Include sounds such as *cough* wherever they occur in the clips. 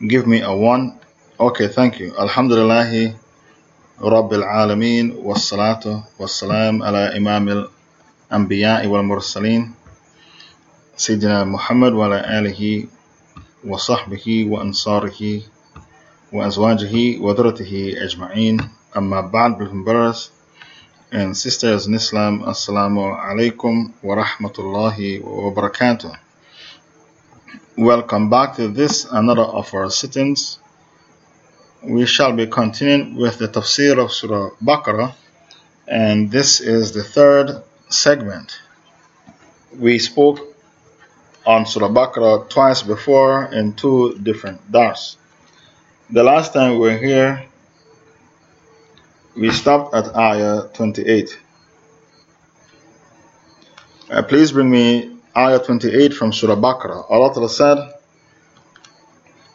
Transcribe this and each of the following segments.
give me a one. Okay thank you. Alhamdulillah rabbil alameen. Wassalatu wassalam ala imam al-anbiya wal mursaleen sayyidina muhammad wa ala alihi wa sahbihi wa ansarihi wa azwajihi wa dhurratihi ajma'in. Amma ba'd brothers brothers and sisters in islam assalamu alaikum wa rahmatullahi wa barakatuh. Welcome back to this another of our sittings we shall be continuing with the tafsir of Surah Baqarah, and this is the third segment. We spoke on Surah Baqarah twice before in two different dars. The last time we were here, we stopped at Ayah 28. Uh, please bring me Ayah 28 from Surah Baqarah. Allah said,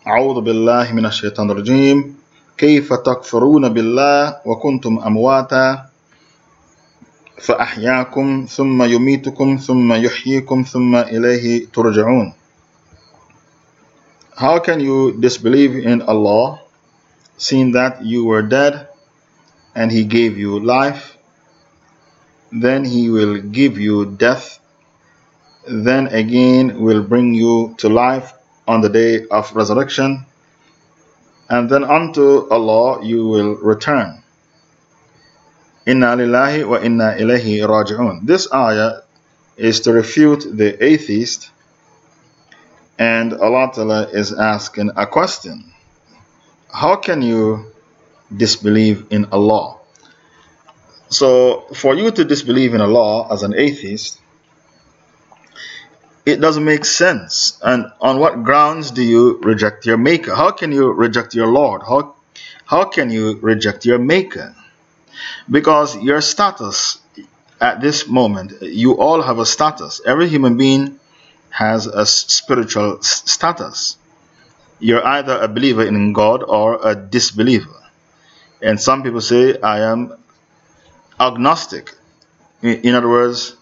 أعوذ بالله من الشيطان الرجيم كيف تكفرون بالله وكنتم أمواتا فأحياكم ثم يميتكم ثم يحييكم ثم إليه ترجعون How can you disbelieve in Allah seeing that you were dead and He gave you life then He will give you death then again will bring you to life on the day of resurrection and then unto Allah you will return. Inna lillahi wa inna ilayhi raji'un. This ayah is to refute the atheist, and Allah Ta'ala is asking a question How can you disbelieve in Allah? So, for you to disbelieve in Allah as an atheist, it doesn't make sense. And on what grounds do you reject your Maker? How can you reject your Lord? How, how can you reject your Maker? Because your status at this moment, you all have a status. Every human being has a spiritual status. You're either a believer in God or a disbeliever. And some people say, I am agnostic. In other words,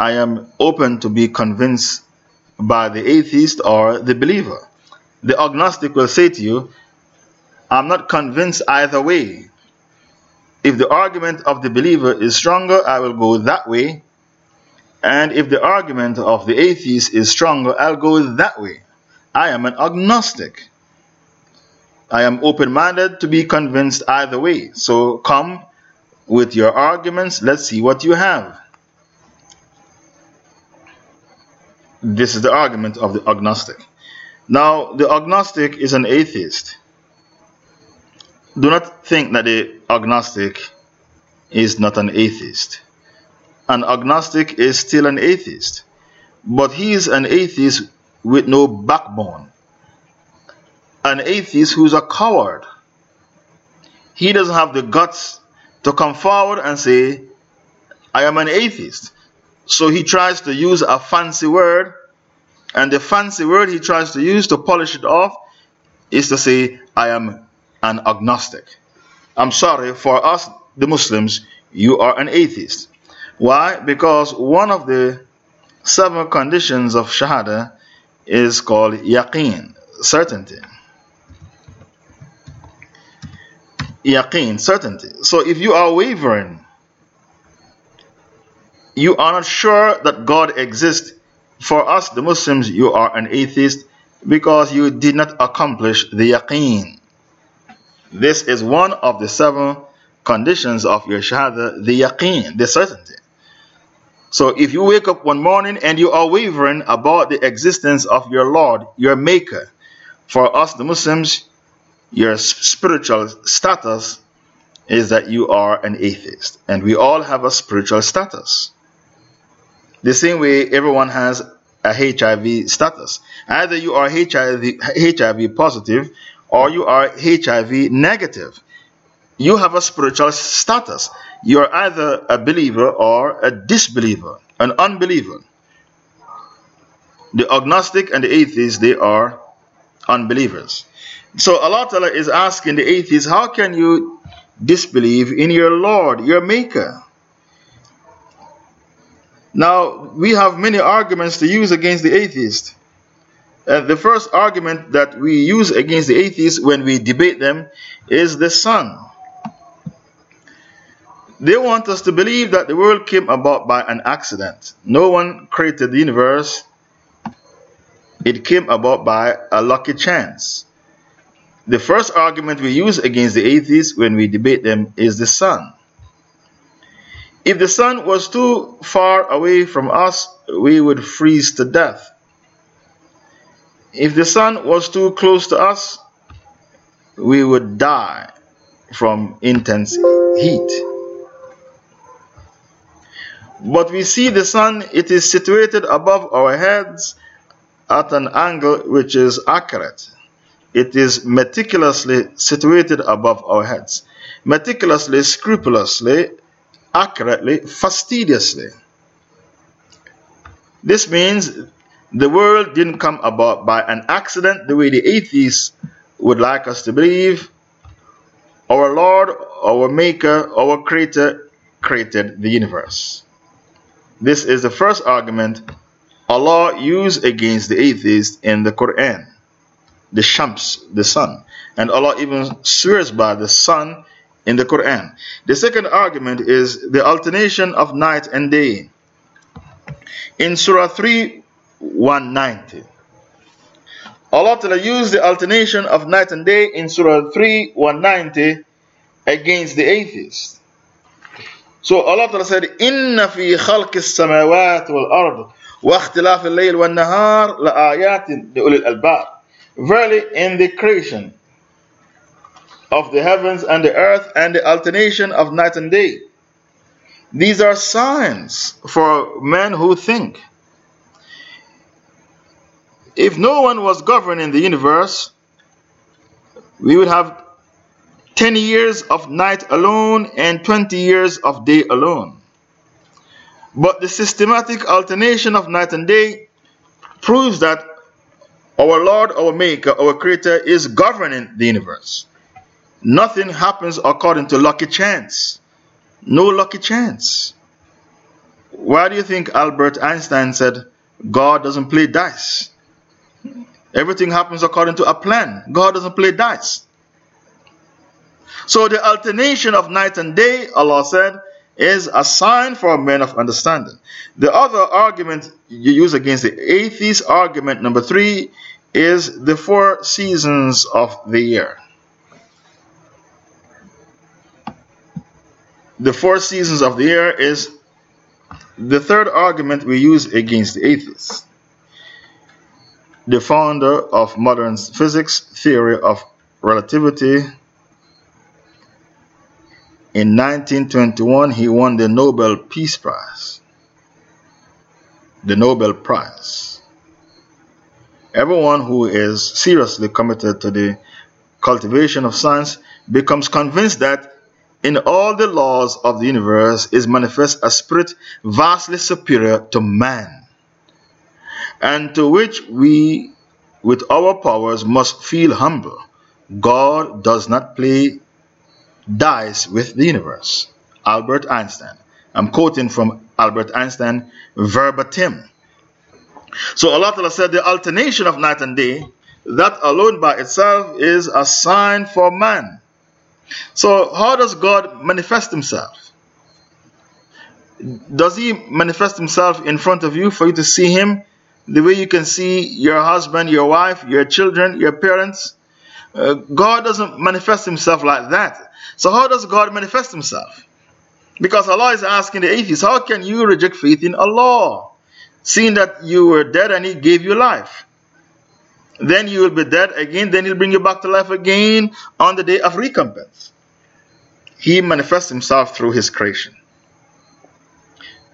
I am open to be convinced by the atheist or the believer. The agnostic will say to you, I'm not convinced either way. If the argument of the believer is stronger, I will go that way. And if the argument of the atheist is stronger, I'll go that way. I am an agnostic. I am open minded to be convinced either way. So come with your arguments. Let's see what you have. This is the argument of the agnostic. Now, the agnostic is an atheist. Do not think that the agnostic is not an atheist. An agnostic is still an atheist, but he is an atheist with no backbone. An atheist who's a coward. He doesn't have the guts to come forward and say, I am an atheist. So he tries to use a fancy word, and the fancy word he tries to use to polish it off is to say, I am an agnostic. I'm sorry, for us, the Muslims, you are an atheist. Why? Because one of the seven conditions of Shahada is called yaqeen, certainty. Yaqeen, certainty. So if you are wavering, you are not sure that God exists, for us, the Muslims, you are an atheist because you did not accomplish the yaqeen. This is one of the seven conditions of your shahada, the yaqeen, the certainty. So if you wake up one morning and you are wavering about the existence of your Lord, your Maker, for us, the Muslims, your spiritual status is that you are an atheist. And we all have a spiritual status. The same way everyone has a HIV status. Either you are HIV, HIV positive or you are HIV negative. You have a spiritual status. You are either a believer or a disbeliever, an unbeliever. The agnostic and the atheist, they are unbelievers. So Allah Ta'ala is asking the atheist, how can you disbelieve in your Lord, your Maker? Now, we have many arguments to use against the atheist. Uh, the first argument that we use against the atheists when we debate them is the sun. They want us to believe that the world came about by an accident. No one created the universe, it came about by a lucky chance. The first argument we use against the atheists when we debate them is the sun. If the sun was too far away from us, we would freeze to death. If the sun was too close to us, we would die from intense heat. But we see the sun, it is situated above our heads at an angle which is accurate. It is meticulously situated above our heads. Meticulously, scrupulously, accurately, fastidiously. This means the world didn't come about by an accident the way the atheists would like us to believe. Our Lord, our Maker, our Creator created the universe. This is the first argument Allah used against the atheists in the Quran. The Shams, the sun. And Allah even swears by the sun in the Quran. The second argument is the alternation of night and day. In Surah 3 190, Allah Ta'ala used the alternation of night and day in Surah 3 190 against the atheists. So Allah Ta'ala said, Inna fi khalqis samawat wal ard wa ikhtilaf al-layl wal nahar la ayatin li ulil albab. Verily, in the creation of the heavens and the earth and the alternation of night and day, these are signs for men who think. If no one was governing the universe, we would have 10 years of night alone and 20 years of day alone. But the systematic alternation of night and day proves that our Lord, our Maker, our Creator is governing the universe. Nothing happens according to lucky chance. No lucky chance. Why do you think Albert Einstein said God doesn't play dice? Everything happens according to a plan. God doesn't play dice. So the alternation of night and day, Allah said, is a sign for men of understanding. The other argument you use against the atheist argument, number three, is the four seasons of the year. The four seasons of the year is the third argument we use against the atheists the founder of modern physics theory of relativity. In 1921, he won the Nobel Peace Prize. The Nobel Prize. Everyone who is seriously committed to the cultivation of science becomes convinced that in all the laws of the universe is manifest a spirit vastly superior to man and to which we, with our powers, must feel humble. God does not play dice with the universe. Albert Einstein. I'm quoting from Albert Einstein verbatim. So Allah Ta'ala said the alternation of night and day, that alone by itself is a sign for man. So, how does God manifest Himself? Does He manifest Himself in front of you for you to see Him the way you can see your husband, your wife, your children, your parents. Uh, God doesn't manifest himself like that. So, how does God manifest himself? Because Allah is asking the atheists, how can you reject faith in Allah? Seeing that you were dead and He gave you life. Then you will be dead again, then He'll bring you back to life again on the day of recompense. He manifests Himself through His creation.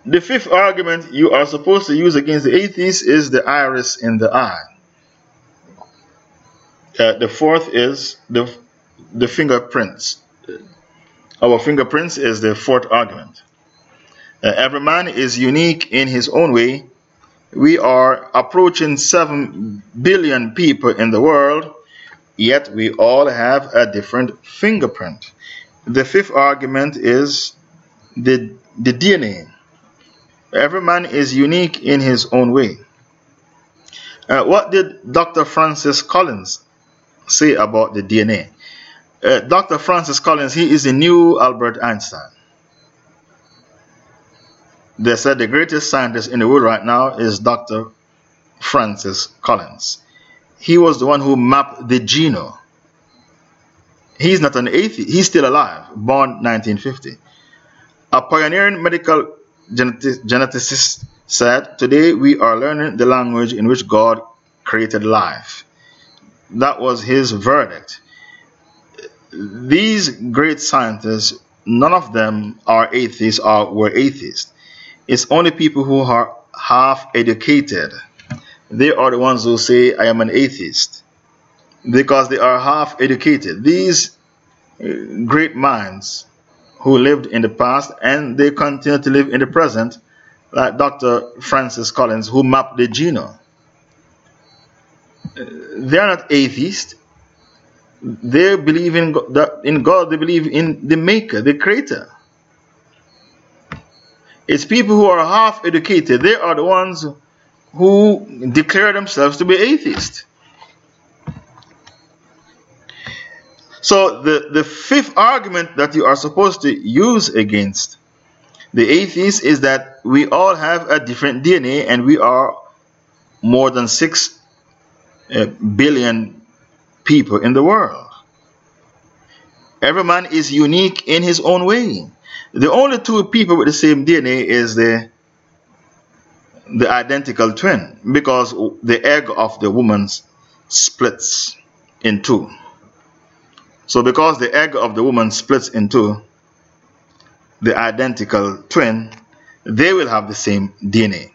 The fifth argument you are supposed to use against the atheist is the iris in the eye. Uh, the fourth is the, the fingerprints. Our fingerprints is the fourth argument. Uh, every man is unique in his own way. We are approaching 7 billion people in the world, yet we all have a different fingerprint. The fifth argument is the, the DNA. Every man is unique in his own way. Uh, what did Dr. Francis Collins say about the DNA? Uh, Dr. Francis Collins, he is the new Albert Einstein. They said the greatest scientist in the world right now is Dr. Francis Collins. He was the one who mapped the genome. He's not an atheist, he's still alive, born 1950. A pioneering medical geneticist said, Today we are learning the language in which God created life. That was his verdict. These great scientists, none of them are atheists or were atheists. It's only people who are half educated. They are the ones who say, I am an atheist. Because they are half educated. These uh, great minds who lived in the past and they continue to live in the present, like Dr. Francis Collins, who mapped the genome. Uh, they are not atheists. They believe in God, in God, they believe in the Maker, the Creator. It's people who are half educated. They are the ones who declare themselves to be atheists. So, the, the fifth argument that you are supposed to use against the atheist is that we all have a different DNA and we are more than six uh, billion people in the world. Every man is unique in his own way. The only two people with the same DNA is the the identical twin because the egg of the woman splits in two. So because the egg of the woman splits in two, the identical twin, they will have the same DNA.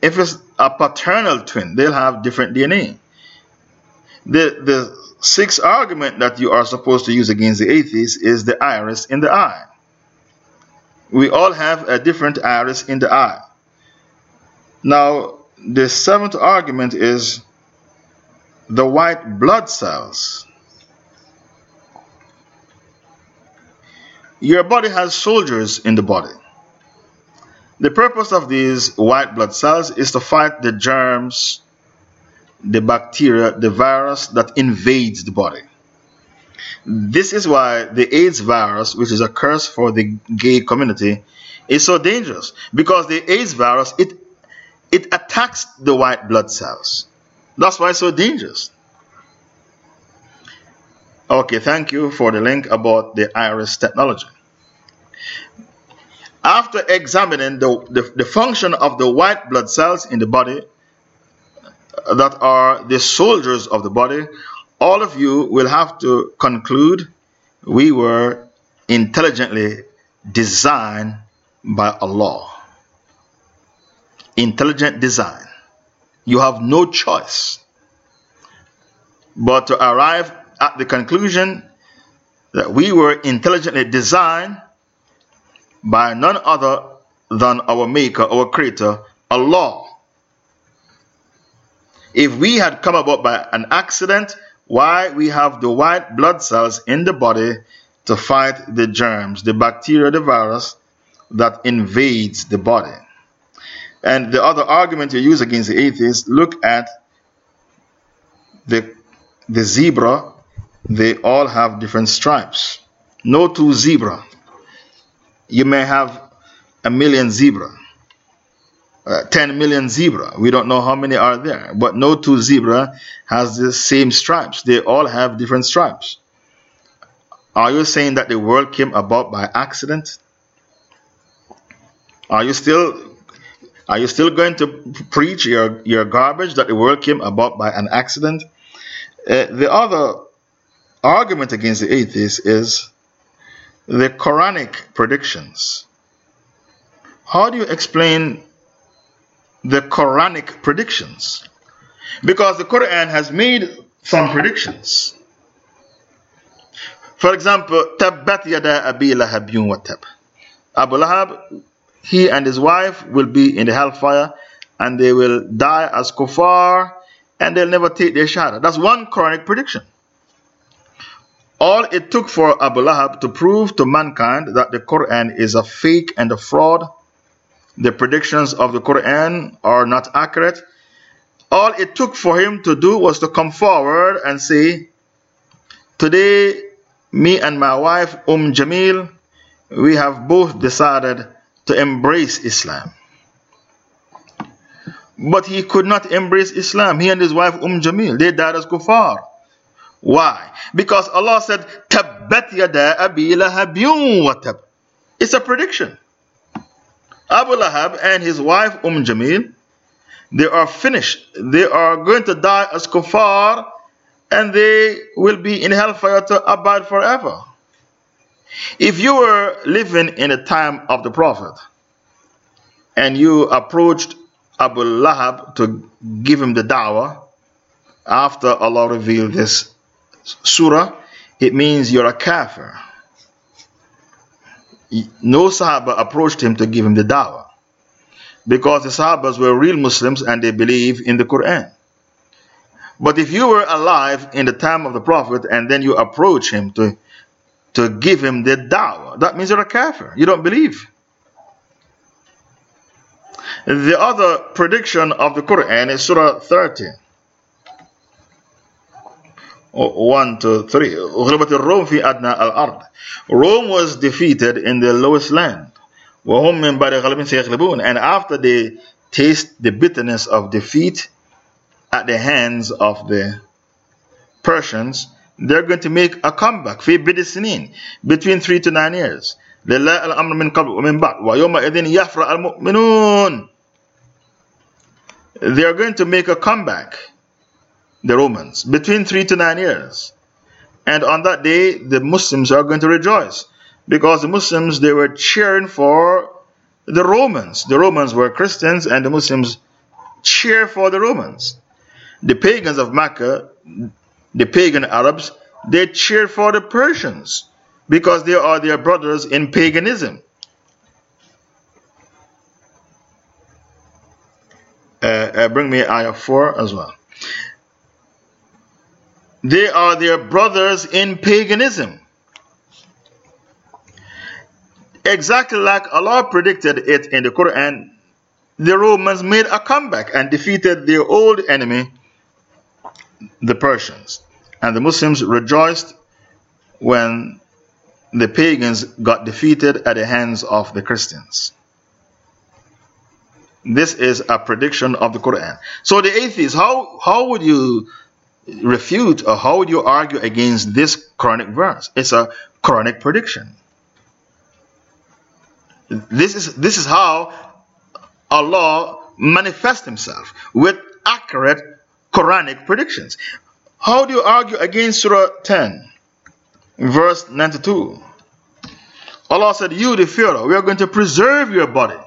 If it's a paternal twin, they'll have different DNA. The, the sixth argument that you are supposed to use against the atheist is the iris in the eye. We all have a different iris in the eye. Now, the seventh argument is the white blood cells. Your body has soldiers in the body. The purpose of these white blood cells is to fight the germs, the bacteria, the virus that invades the body. This is why the AIDS virus, which is a curse for the gay community, is so dangerous because the AIDS virus it it attacks the white blood cells. That's why it's so dangerous. Okay, thank you for the link about the iris technology. After examining the, the, the function of the white blood cells in the body that are the soldiers of the body, all of you will have to conclude we were intelligently designed by Allah. Intelligent design. You have no choice but to arrive at the conclusion that we were intelligently designed by none other than our Maker, our Creator, Allah. If we had come about by an accident, why we have the white blood cells in the body to fight the germs, the bacteria, the virus that invades the body. And the other argument you use against the atheists look at the, the zebra, they all have different stripes. No two zebra. You may have a million zebra uh, 10 million zebra. We don't know how many are there, but no two zebra has the same stripes. They all have different stripes. Are you saying that the world came about by accident? Are you still are you still going to preach your, your garbage that the world came about by an accident? Uh, the other argument against the atheist is the Quranic predictions. How do you explain the Quranic predictions. Because the Quran has made some predictions. For example, Tabbat yada Abi Lahab wa tab. Abu Lahab, he and his wife will be in the hellfire and they will die as kuffar and they'll never take their shahada. That's one Quranic prediction. All it took for Abu Lahab to prove to mankind that the Quran is a fake and a fraud the predictions of the Quran are not accurate, All it took for him to do was to come forward and say, Today, me and my wife, Umm Jamil, we have both decided to embrace Islam. But he could not embrace Islam. He and his wife Umm Jamil, they died as kuffar. Why? Because Allah said, Tabbat yada abi lahabiyun wa tab. It's a prediction. Abu Lahab and his wife Umm Jamil, they are finished. They are going to die as kuffar and they will be in hellfire to abide forever. If you were living in the time of the Prophet and you approached Abu Lahab to give him the dawah after Allah revealed this surah, it means you're a kafir. No Sahaba approached him to give him the dawah because the Sahabas were real Muslims and they believe in the Quran. But if you were alive in the time of the Prophet and then you approach him to, to give him the dawah, that means you're a kafir. You don't believe. The other prediction of the Quran is Surah 30. 1 to 3. Rome was defeated in the lowest land. And after they taste the bitterness of defeat at the hands of the Persians, they're going to make a comeback. Between 3 to 9 years. لله الأمر من قبل ومن بعد ويومئذ يفرح المؤمنون They are going to make a comeback, the Romans, between 3 to 9 years. And on that day, the Muslims are going to rejoice. Because the Muslims, they were cheering for the Romans. The Romans were Christians and the Muslims cheer for the Romans. The pagans of Mecca, the pagan Arabs, they cheer for the Persians because they are their brothers in paganism. Uh, uh, bring me ayah 4 as well. They are their brothers in paganism. Exactly like Allah predicted it in the Quran, the Romans made a comeback and defeated their old enemy, the Persians. And the Muslims rejoiced when the pagans got defeated at the hands of the Christians. This is a prediction of the Quran. So, the atheists, how, how would you refute or how would you argue against this Quranic verse? It's a Quranic prediction. This is, this is how Allah manifests Himself with accurate Quranic predictions. How do you argue against Surah 10? verse 92. Allah said, You, the Pharaoh, we are going to preserve your body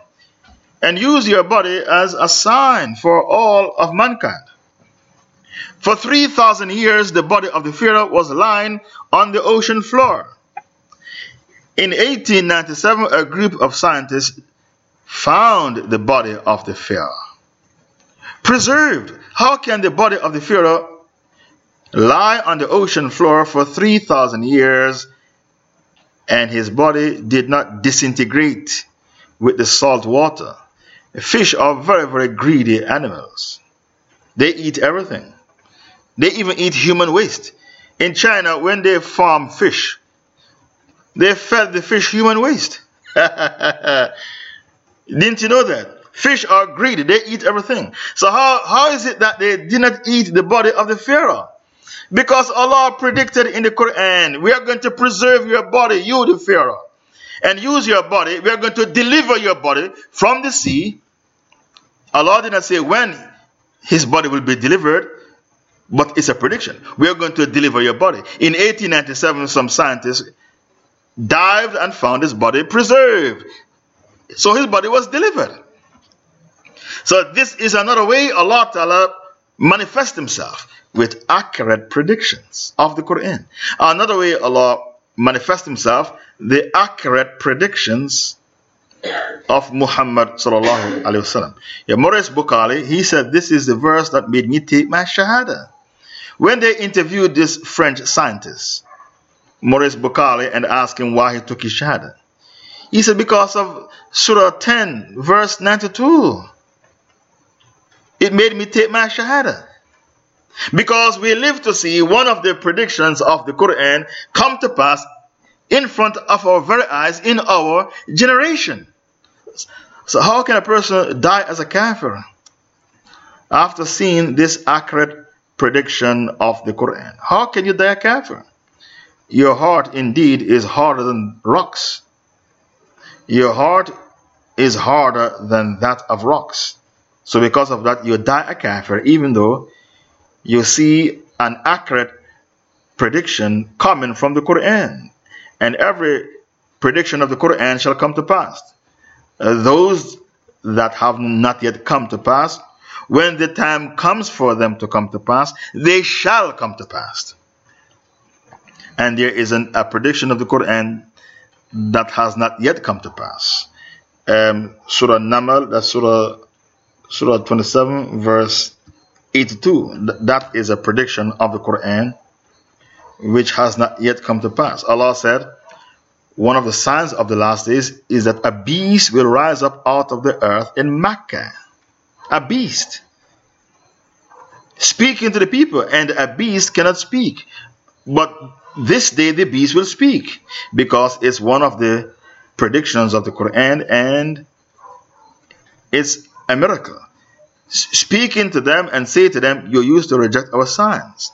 and use your body as a sign for all of mankind. For 3,000 years, the body of the Pharaoh was lying on the ocean floor. In 1897, a group of scientists found the body of the Pharaoh. Preserved. How can the body of the Pharaoh lie on the ocean floor for 3,000 years and his body did not disintegrate with the salt water. Fish are very, very greedy animals. They eat everything. They even eat human waste. In China, when they farm fish, they fed the fish human waste. *laughs* Didn't you know that? Fish are greedy. They eat everything. So how, how is it that they did not eat the body of the Pharaoh? Because Allah predicted in the Quran, we are going to preserve your body, you the Pharaoh, and use your body. We are going to deliver your body from the sea. Allah did not say when his body will be delivered, but it's a prediction. We are going to deliver your body. In 1897, some scientists dived and found his body preserved. So his body was delivered. So this is another way Allah Ta'ala manifests himself with accurate predictions of the Quran. Another way Allah manifests Himself, the accurate predictions of Muhammad sallallahu alaihi wasallam. Maurice Bucaille, he said, "This is the verse that made me take my shahada." When they interviewed this French scientist, Maurice Bucaille, and asked him why he took his shahada, he said, "Because of Surah 10, verse 92." it made me take my Shahada. Because we live to see one of the predictions of the Quran come to pass in front of our very eyes in our generation. So, how can a person die as a kafir after seeing this accurate prediction of the Quran? How can you die a kafir? Your heart indeed is harder than rocks. Your heart is harder than that of rocks. So, because of that, you die a kafir, even though you see an accurate prediction coming from the Quran. And every prediction of the Quran shall come to pass. Uh, those that have not yet come to pass, when the time comes for them to come to pass, they shall come to pass. And there is an, a prediction of the Quran that has not yet come to pass. Um, Surah Namal, that's Surah, Surah 27, verse 82. That is a prediction of the Quran which has not yet come to pass. Allah said, one of the signs of the last days is that a beast will rise up out of the earth in Mecca. A beast. Speaking to the people, and a beast cannot speak. But this day the beast will speak because it's one of the predictions of the Quran and it's a miracle. Speaking to them and say to them, You used to reject our signs.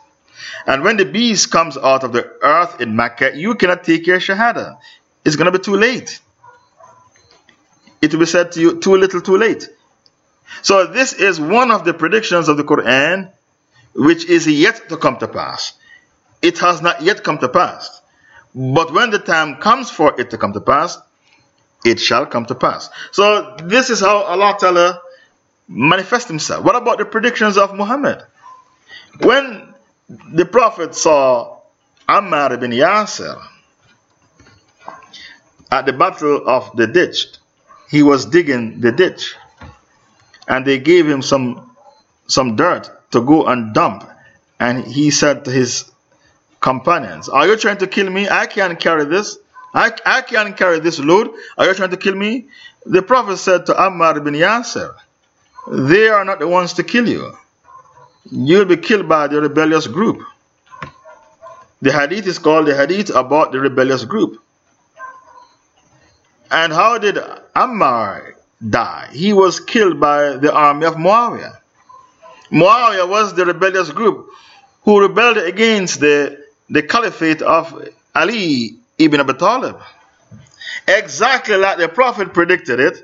And when the beast comes out of the earth in Mecca, you cannot take your Shahada. It's going to be too late. It will be said to you, Too little, too late. So, this is one of the predictions of the Quran which is yet to come to pass. It has not yet come to pass. But when the time comes for it to come to pass, it shall come to pass. So, this is how Allah Ta'ala manifest himself. What about the predictions of Muhammad? When the Prophet saw Ammar ibn Yasir at the battle of the ditch, he was digging the ditch and they gave him some, some dirt to go and dump. And he said to his companions, Are you trying to kill me? I can't carry this. I, I can't carry this load. Are you trying to kill me? The Prophet said to Ammar ibn Yasir, they are not the ones to kill you. You'll be killed by the rebellious group. The hadith is called the hadith about the rebellious group. And how did Ammar die? He was killed by the army of Muawiyah. Muawiyah was the rebellious group who rebelled against the, the caliphate of Ali ibn Abi Talib. Exactly like the Prophet predicted it,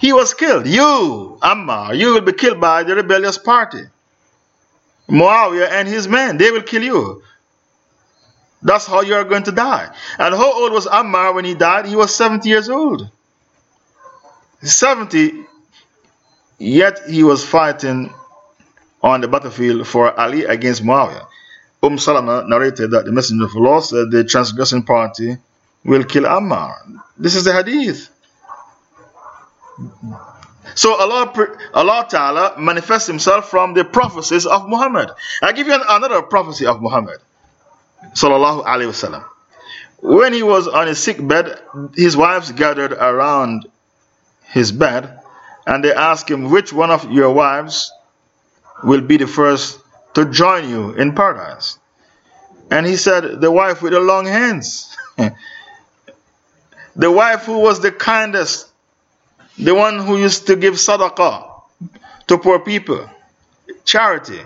he was killed. You, Ammar, you will be killed by the rebellious party. Muawiyah and his men, they will kill you. That's how you are going to die. And how old was Ammar when he died? He was 70 years old. 70, yet he was fighting on the battlefield for Ali against Muawiyah. Umm Salama narrated that the Messenger of Allah said the transgressing party will kill Ammar. This is the hadith. So Allah, Allah Ta'ala manifests Himself from the prophecies of Muhammad. I give you another prophecy of Muhammad. Sallallahu Alaihi Wasallam. When he was on his sick bed, his wives gathered around his bed and they asked him, Which one of your wives will be the first to join you in paradise? And he said, The wife with the long hands. *laughs* the wife who was the kindest the one who used to give sadaqah to poor people, charity.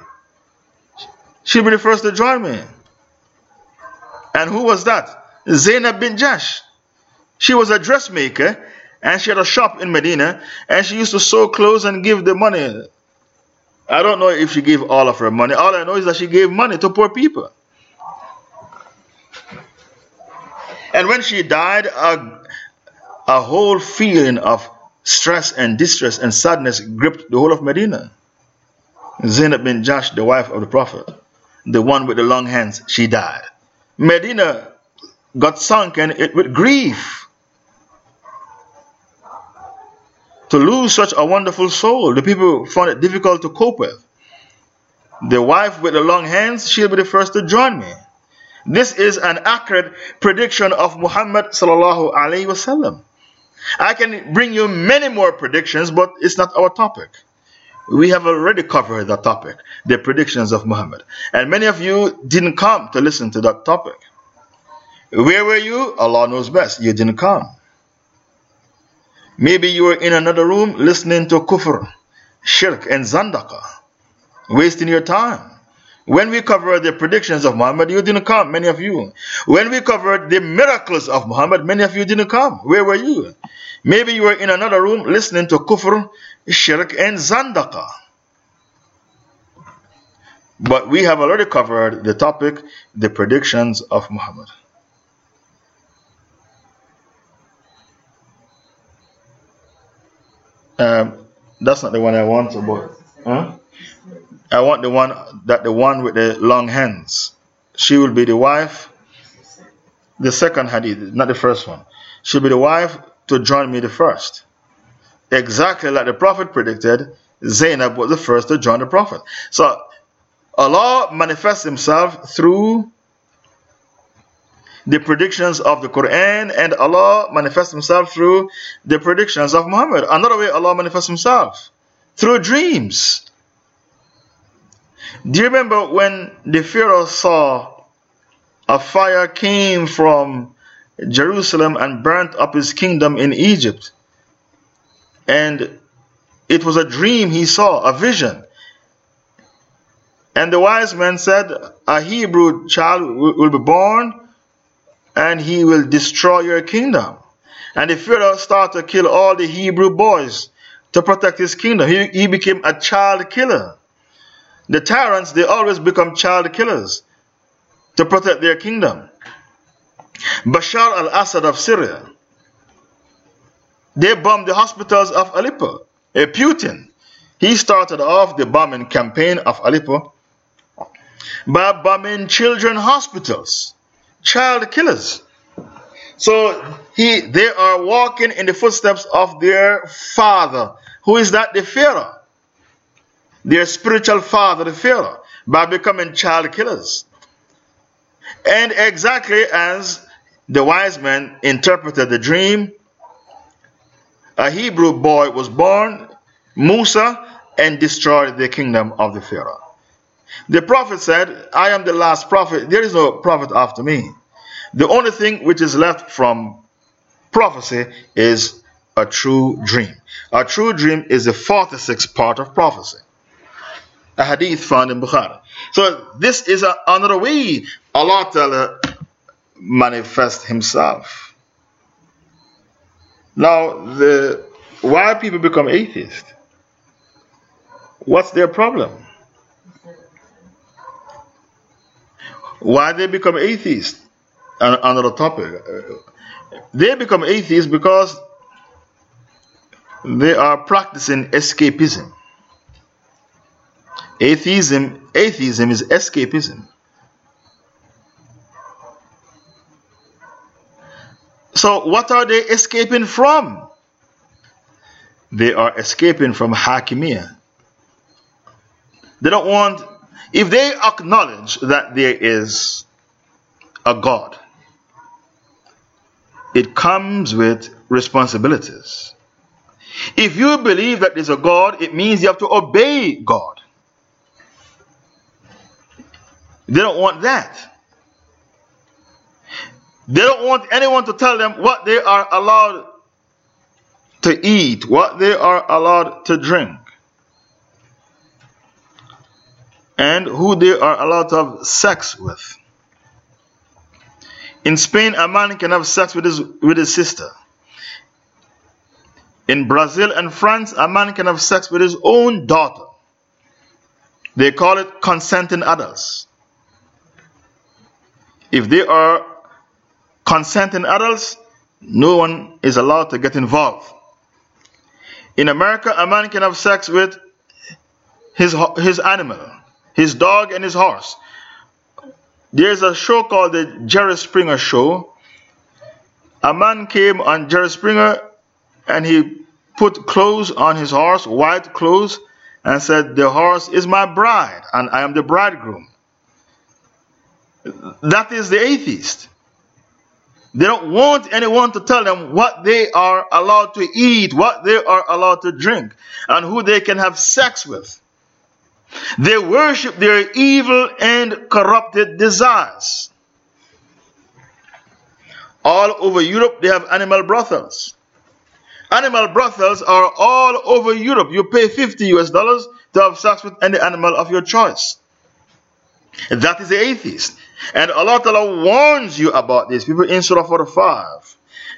She'll be the first to join me. And who was that? Zainab bin Jahsh. She was a dressmaker and she had a shop in Medina and she used to sew clothes and give the money. I don't know if she gave all of her money. All I know is that she gave money to poor people. And when she died, a, a whole feeling of stress and distress and sadness gripped the whole of Medina. Zainab bin Jahsh, the wife of the Prophet, the one with the long hands, she died. Medina got sunken with grief. To lose such a wonderful soul, the people found it difficult to cope with. The wife with the long hands, she'll be the first to join me. This is an accurate prediction of Muhammad sallallahu alaihi wasallam. I can bring you many more predictions, but it's not our topic. We have already covered that topic, the predictions of Muhammad. And many of you didn't come to listen to that topic. Where were you? Allah knows best. You didn't come. Maybe you were in another room listening to kufr, shirk, and zandaka, wasting your time. When we covered the predictions of Muhammad, you didn't come, many of you. When we covered the miracles of Muhammad, many of you didn't come. Where were you? Maybe you were in another room listening to kufr, shirk, and zandaka. But we have already covered the topic, the predictions of Muhammad. Um, that's not the one I want, but huh? I want the one that the one with the long hands. She will be the wife. The second hadith, not the first one. She'll be the wife to join me the first. Exactly like the Prophet predicted, Zainab was the first to join the Prophet. So Allah manifests Himself through the predictions of the Quran, and Allah manifests Himself through the predictions of Muhammad. Another way Allah manifests Himself through dreams. Do you remember when the Pharaoh saw a fire came from Jerusalem and burnt up his kingdom in Egypt? And it was a dream he saw, a vision. And the wise men said, A Hebrew child will be born and he will destroy your kingdom. And the Pharaoh started to kill all the Hebrew boys to protect his kingdom. He, he became a child killer. The tyrants, they always become child killers to protect their kingdom. Bashar al Assad of Syria, they bombed the hospitals of Aleppo. A Putin, he started off the bombing campaign of Aleppo by bombing children hospitals child killers. So he, they are walking in the footsteps of their father. Who is that? The Pharaoh. Their spiritual father, the Pharaoh, by becoming child killers. And exactly as the wise men interpreted the dream, a Hebrew boy was born, Musa, and destroyed the kingdom of the Pharaoh. The prophet said, I am the last prophet. There is no prophet after me. The only thing which is left from prophecy is a true dream. A true dream is the 46th part of prophecy. A hadith found in Bukhari. So this is a, another way Allah Ta'ala manifests Himself. Now, the, why people become atheists? What's their problem? Why they become atheists? Another topic. They become atheists because they are practicing escapism. Atheism, atheism is escapism. So, what are they escaping from? They are escaping from Hakimiyah. They don't want if they acknowledge that there is a God, it comes with responsibilities. If you believe that there's a God, it means you have to obey God. They don't want that. They don't want anyone to tell them what they are allowed to eat, what they are allowed to drink and who they are allowed to have sex with. In Spain, a man can have sex with his, with his sister. In Brazil and France, a man can have sex with his own daughter. They call it consenting adults. If they are consenting adults, no one is allowed to get involved. In America, a man can have sex with his, his animal his dog and his horse. There's a show called the Jerry Springer Show. A man came on Jerry Springer and he put clothes on his horse, white clothes, and said, The horse is my bride, and I am the bridegroom. That is the atheist. They don't want anyone to tell them what they are allowed to eat, what they are allowed to drink, and who they can have sex with. They worship their evil and corrupted desires. All over Europe, they have animal brothels. Animal brothels are all over Europe. You pay 50 US dollars to have sex with any animal of your choice. That is the atheist. And Allah Ta'ala warns you about this. People in Surah 45.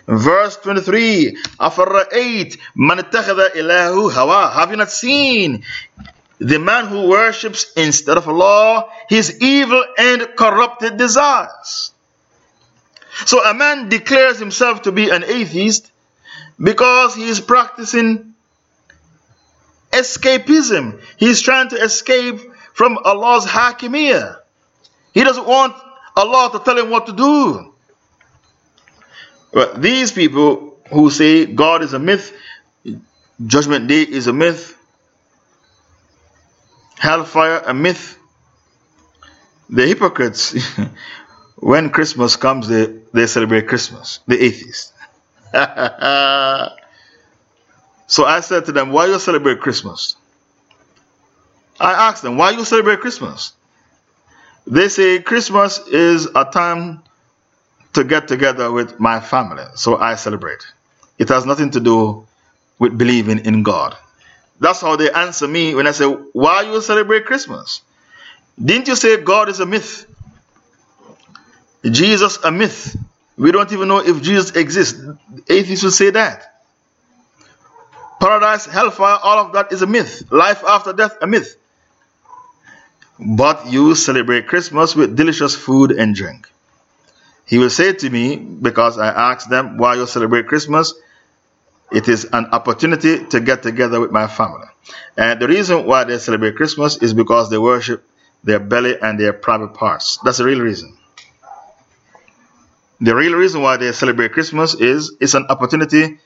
Verse 23, Afara'ayt man ilahu hawa. Have you not seen the man who worships instead of Allah his evil and corrupted desires? So a man declares himself to be an atheist because he is practicing escapism. He is trying to escape from Allah's hakimiyah. He doesn't want Allah to tell him what to do. But these people who say God is a myth, Judgment Day is a myth, Hellfire a myth, the hypocrites, *laughs* when Christmas comes, they, they celebrate Christmas, the atheists. *laughs* so I said to them, Why you celebrate Christmas? I asked them, Why you celebrate Christmas? They say Christmas is a time to get together with my family, so I celebrate. It has nothing to do with believing in God. That's how they answer me when I say, Why you celebrate Christmas? Didn't you say God is a myth? Jesus a myth? We don't even know if Jesus exists. Atheists will say that. Paradise, hellfire, all of that is a myth. Life after death, a myth. But you celebrate Christmas with delicious food and drink. He will say to me, because I asked them why you celebrate Christmas, it is an opportunity to get together with my family. And the reason why they celebrate Christmas is because they worship their belly and their private parts. That's the real reason. The real reason why they celebrate Christmas is it's an opportunity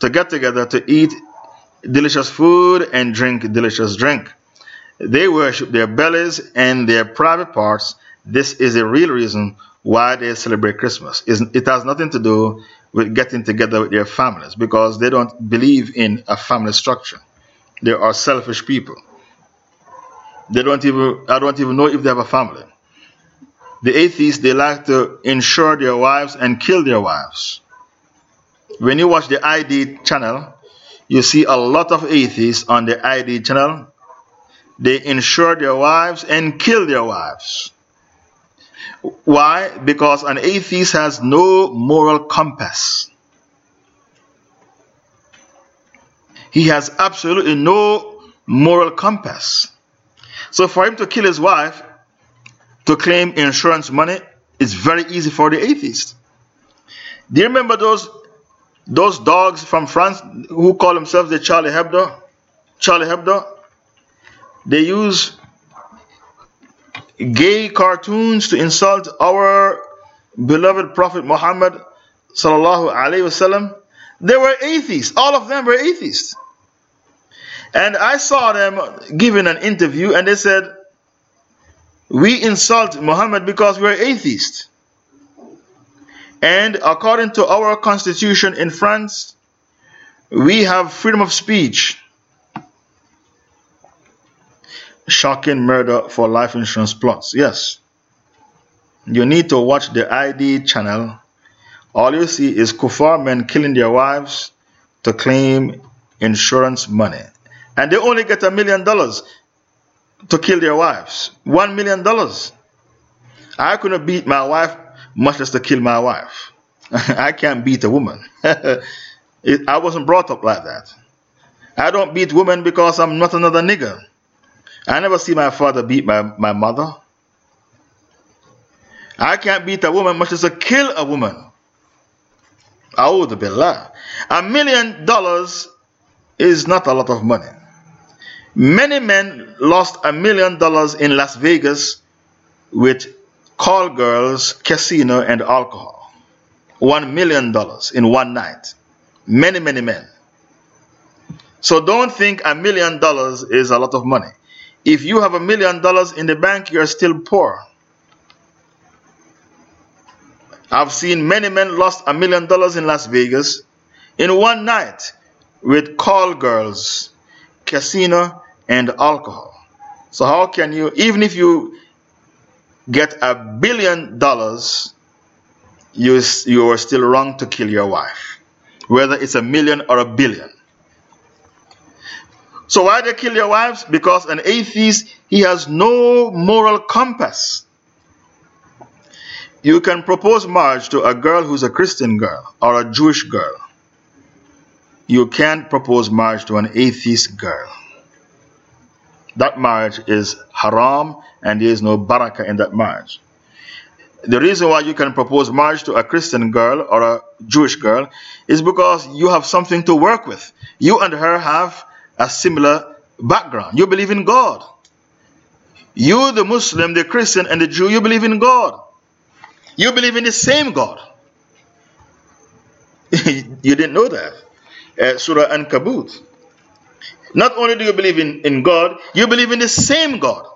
to get together to eat delicious food and drink delicious drink. They worship their bellies and their private parts. This is the real reason why they celebrate Christmas. It has nothing to do with getting together with their families because they don't believe in a family structure. They are selfish people. They don't even, I don't even know if they have a family. The atheists, they like to insure their wives and kill their wives. When you watch the ID channel, you see a lot of atheists on the ID channel they insure their wives and kill their wives. Why? Because an atheist has no moral compass. He has absolutely no moral compass. So for him to kill his wife to claim insurance money is very easy for the atheist. Do you remember those those dogs from France who call themselves the Charlie Hebdo? Charlie Hebdo? They use gay cartoons to insult our beloved Prophet Muhammad sallallahu alaihi wasallam. They were atheists. All of them were atheists. And I saw them giving an interview and they said, We insult Muhammad because we're atheists. And according to our constitution in France, we have freedom of speech. Shocking murder for life insurance plots. Yes. You need to watch the ID channel. All you see is kuffar men killing their wives to claim insurance money. And they only get a million dollars to kill their wives. One million dollars. I couldn't beat my wife, much less to kill my wife. *laughs* I can't beat a woman. *laughs* I wasn't brought up like that. I don't beat women because I'm not another nigger. I never see my father beat my, my mother. I can't beat a woman, much as to kill a woman. A million dollars is not a lot of money. Many men lost a million dollars in Las Vegas with call girls, casino, and alcohol. One million dollars in one night. Many, many men. So don't think a million dollars is a lot of money. If you have a million dollars in the bank, you're still poor. I've seen many men lost a million dollars in Las Vegas in one night with call girls, casino, and alcohol. So, how can you, even if you get a billion dollars, you, you are still wrong to kill your wife, whether it's a million or a billion. So, why they kill your wives? Because an atheist, he has no moral compass. You can propose marriage to a girl who's a Christian girl or a Jewish girl. You can't propose marriage to an atheist girl. That marriage is haram and there is no barakah in that marriage. The reason why you can propose marriage to a Christian girl or a Jewish girl is because you have something to work with. You and her have a similar background. You believe in God. You, the Muslim, the Christian, and the Jew, you believe in God. You believe in the same God. *laughs* you didn't know that. Uh, Surah Ankabut. Not only do you believe in, in God, you believe in the same God.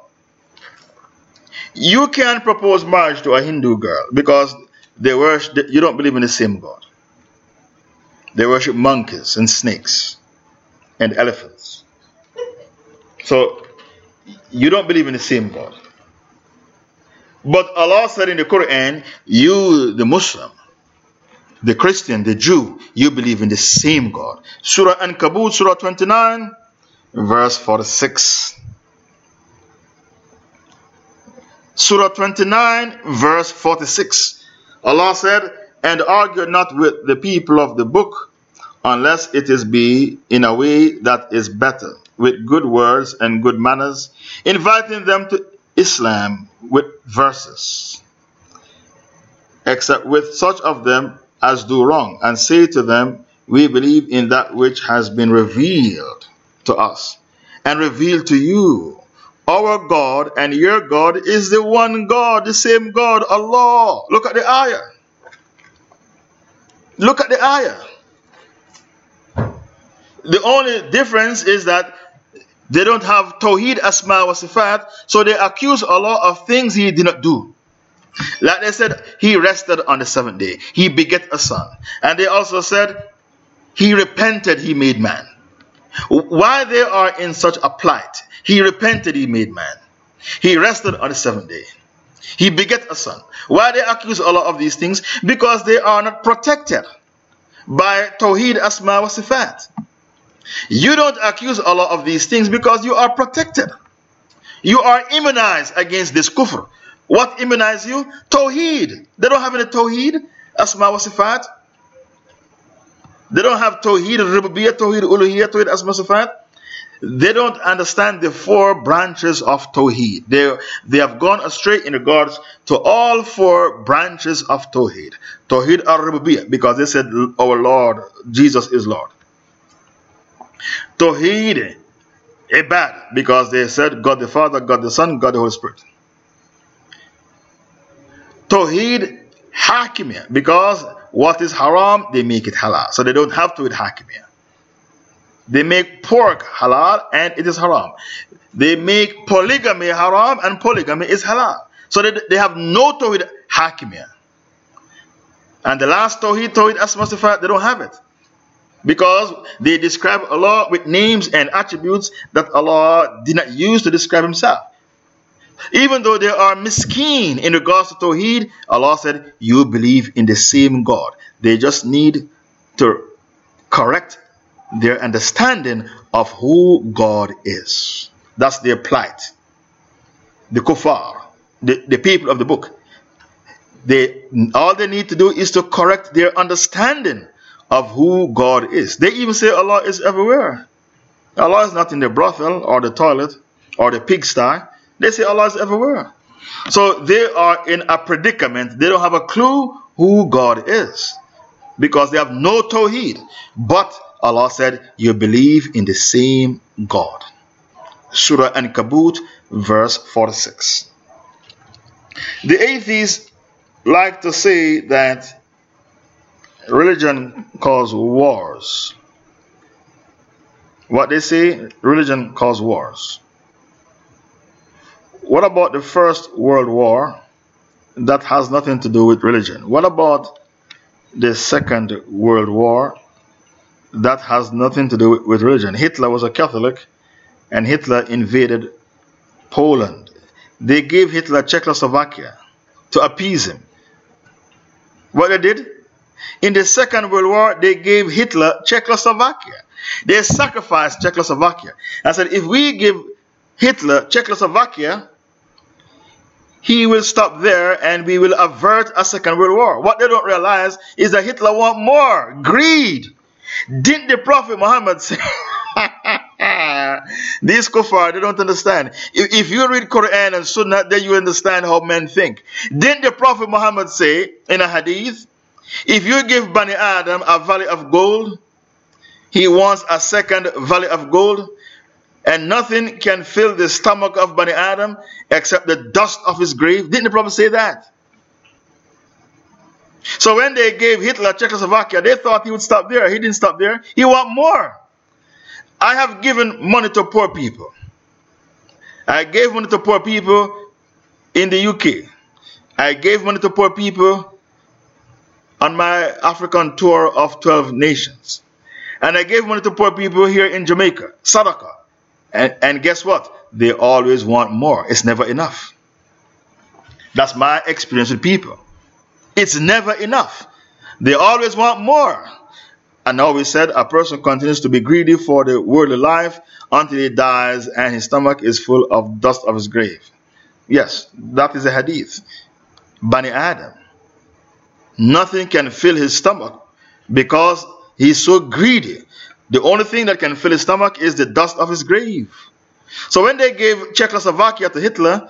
You can't propose marriage to a Hindu girl because they worship, you don't believe in the same God. They worship monkeys and snakes and elephants. So you don't believe in the same God. But Allah said in the Quran, you, the Muslim, the Christian, the Jew, you believe in the same God. Surah Ankabut, Surah 29, verse 46. Surah 29, verse 46. Allah said, And argue not with the people of the book unless it is be in a way that is better, with good words and good manners, inviting them to Islam with verses, except with such of them as do wrong, and say to them, We believe in that which has been revealed to us and revealed to you. Our God and your God is the one God, the same God, Allah. Look at the ayah. Look at the ayah. The only difference is that they don't have Tawheed Asma wa Sifat, so they accuse Allah of things He did not do. Like they said, He rested on the seventh day, He begat a son. And they also said, He repented, He made man. Why they are in such a plight? He repented, He made man. He rested on the seventh day. He begat a son. Why they accuse Allah of these things? Because they are not protected by Tawheed Asma wa Sifat. You don't accuse Allah of these things because you are protected. You are immunized against this kufr. What immunizes you? Tawheed. They don't have any Tawheed. Asma wa Sifat. They don't have Tawheed, Rububiyyah, Tawheed, Uluhiyyah, Tawheed, Asma Sifat. They don't understand the four branches of Tawheed. They, they have gone astray in regards to all four branches of Tawheed. Tawheed al Rububiyyah, because they said, Our Lord, Jesus is Lord. Tawheed Ibad because they said God the Father, God the Son, God the Holy Spirit. Tawheed Hakimiyah because what is haram, they make it halal. So they don't have Tawheed Hakimiyah. They make pork halal and it is haram. They make polygamy haram and polygamy is halal. So they, they have no Tawheed Hakimiyah. And the last Tawheed, Tawheed Asma they don't have it because they describe Allah with names and attributes that Allah did not use to describe Himself. Even though they are miskeen in regards to Tawheed, Allah said, You believe in the same God. They just need to correct their understanding of who God is. That's their plight. The kuffar, the, the people of the book. They, all they need to do is to correct their understanding of who God is. They even say Allah is everywhere. Allah is not in the brothel or the toilet or the pigsty. They say Allah is everywhere. So they are in a predicament. They don't have a clue who God is because they have no Tawheed. But Allah said, You believe in the same God. Surah Ankabut, verse 46. The atheists like to say that religion causes wars. What they say, religion causes wars. What about the First World War? that has nothing to do with religion. What about the Second World War? That has nothing to do with religion. Hitler was a Catholic and Hitler invaded Poland. They gave Hitler Czechoslovakia to appease him. What they did? In the Second World War, they gave Hitler Czechoslovakia. They sacrificed Czechoslovakia. I said, if we give Hitler Czechoslovakia, he will stop there and we will avert a second world war. What they don't realize is that Hitler want more. Greed. Didn't the Prophet Muhammad say? *laughs* These kuffar, they don't understand. If, if you read Quran and Sunnah, then you understand how men think. Didn't the Prophet Muhammad say in a hadith, if you give Bani Adam a valley of gold, he wants a second valley of gold and nothing can fill the stomach of Bani Adam except the dust of his grave. Didn't the Prophet say that? So when they gave Hitler Czechoslovakia, they thought he would stop there. He didn't stop there. He want more. I have given money to poor people. I gave money to poor people in the UK. I gave money to poor people on my African tour of 12 nations. And I gave money to poor people here in Jamaica, Sadaqah. And, and guess what? They always want more. It's never enough. That's my experience with people. It's never enough. They always want more. And now we said a person continues to be greedy for the worldly life until he dies and his stomach is full of dust of his grave. Yes, that is a hadith. Bani Adam. Nothing can fill his stomach because he's so greedy. The only thing that can fill his stomach is the dust of his grave. So when they gave Czechoslovakia to Hitler,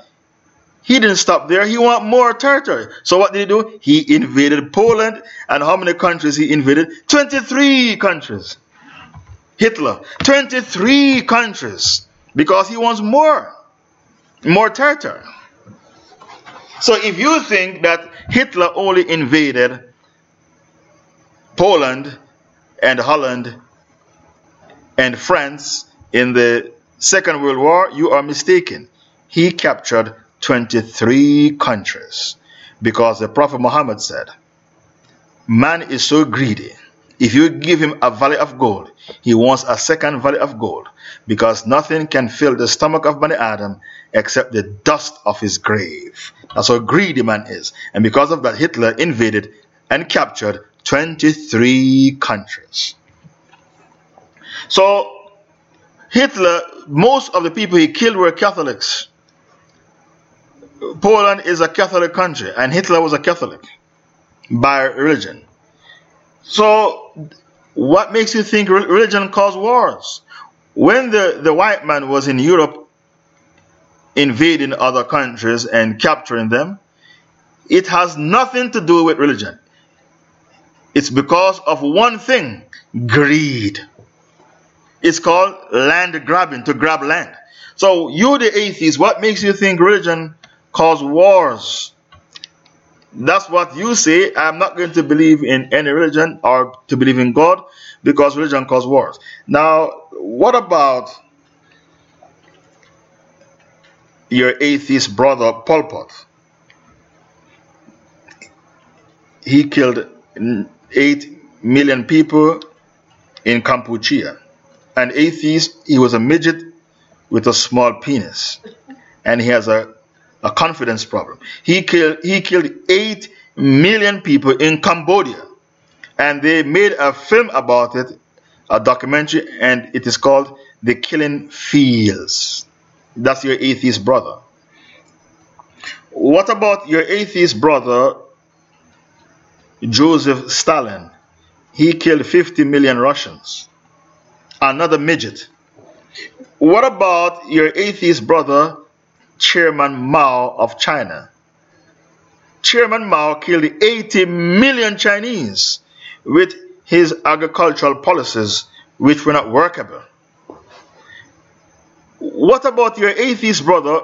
he didn't stop there. He wanted more territory. So what did he do? He invaded Poland. And how many countries he invaded? 23 countries. Hitler. 23 countries. Because he wants more. More territory. So if you think that Hitler only invaded Poland and Holland and France in the Second World War, you are mistaken. He captured 23 countries because the Prophet Muhammad said, Man is so greedy. If you give him a valley of gold, he wants a second valley of gold because nothing can fill the stomach of Bani Adam except the dust of his grave. That's how greedy man is. And because of that, Hitler invaded and captured 23 countries. So, Hitler, most of the people he killed were Catholics. Poland is a Catholic country, and Hitler was a Catholic by religion. So, what makes you think religion caused wars? When the, the white man was in Europe invading other countries and capturing them, it has nothing to do with religion. It's because of one thing greed. It's called land grabbing, to grab land. So, you, the atheist, what makes you think religion cause wars? That's what you say. I'm not going to believe in any religion or to believe in God because religion causes wars. Now, what about your atheist brother Pol Pot? He killed 8 million people in Kampuchea an atheist, he was a midget with a small penis. And he has a, a confidence problem. He killed, he killed 8 million people in Cambodia. And they made a film about it, a documentary, and it is called The Killing Fields. That's your atheist brother. What about your atheist brother, Joseph Stalin? He killed 50 million Russians another midget. What about your atheist brother, Chairman Mao of China? Chairman Mao killed 80 million Chinese with his agricultural policies, which were not workable. What about your atheist brother,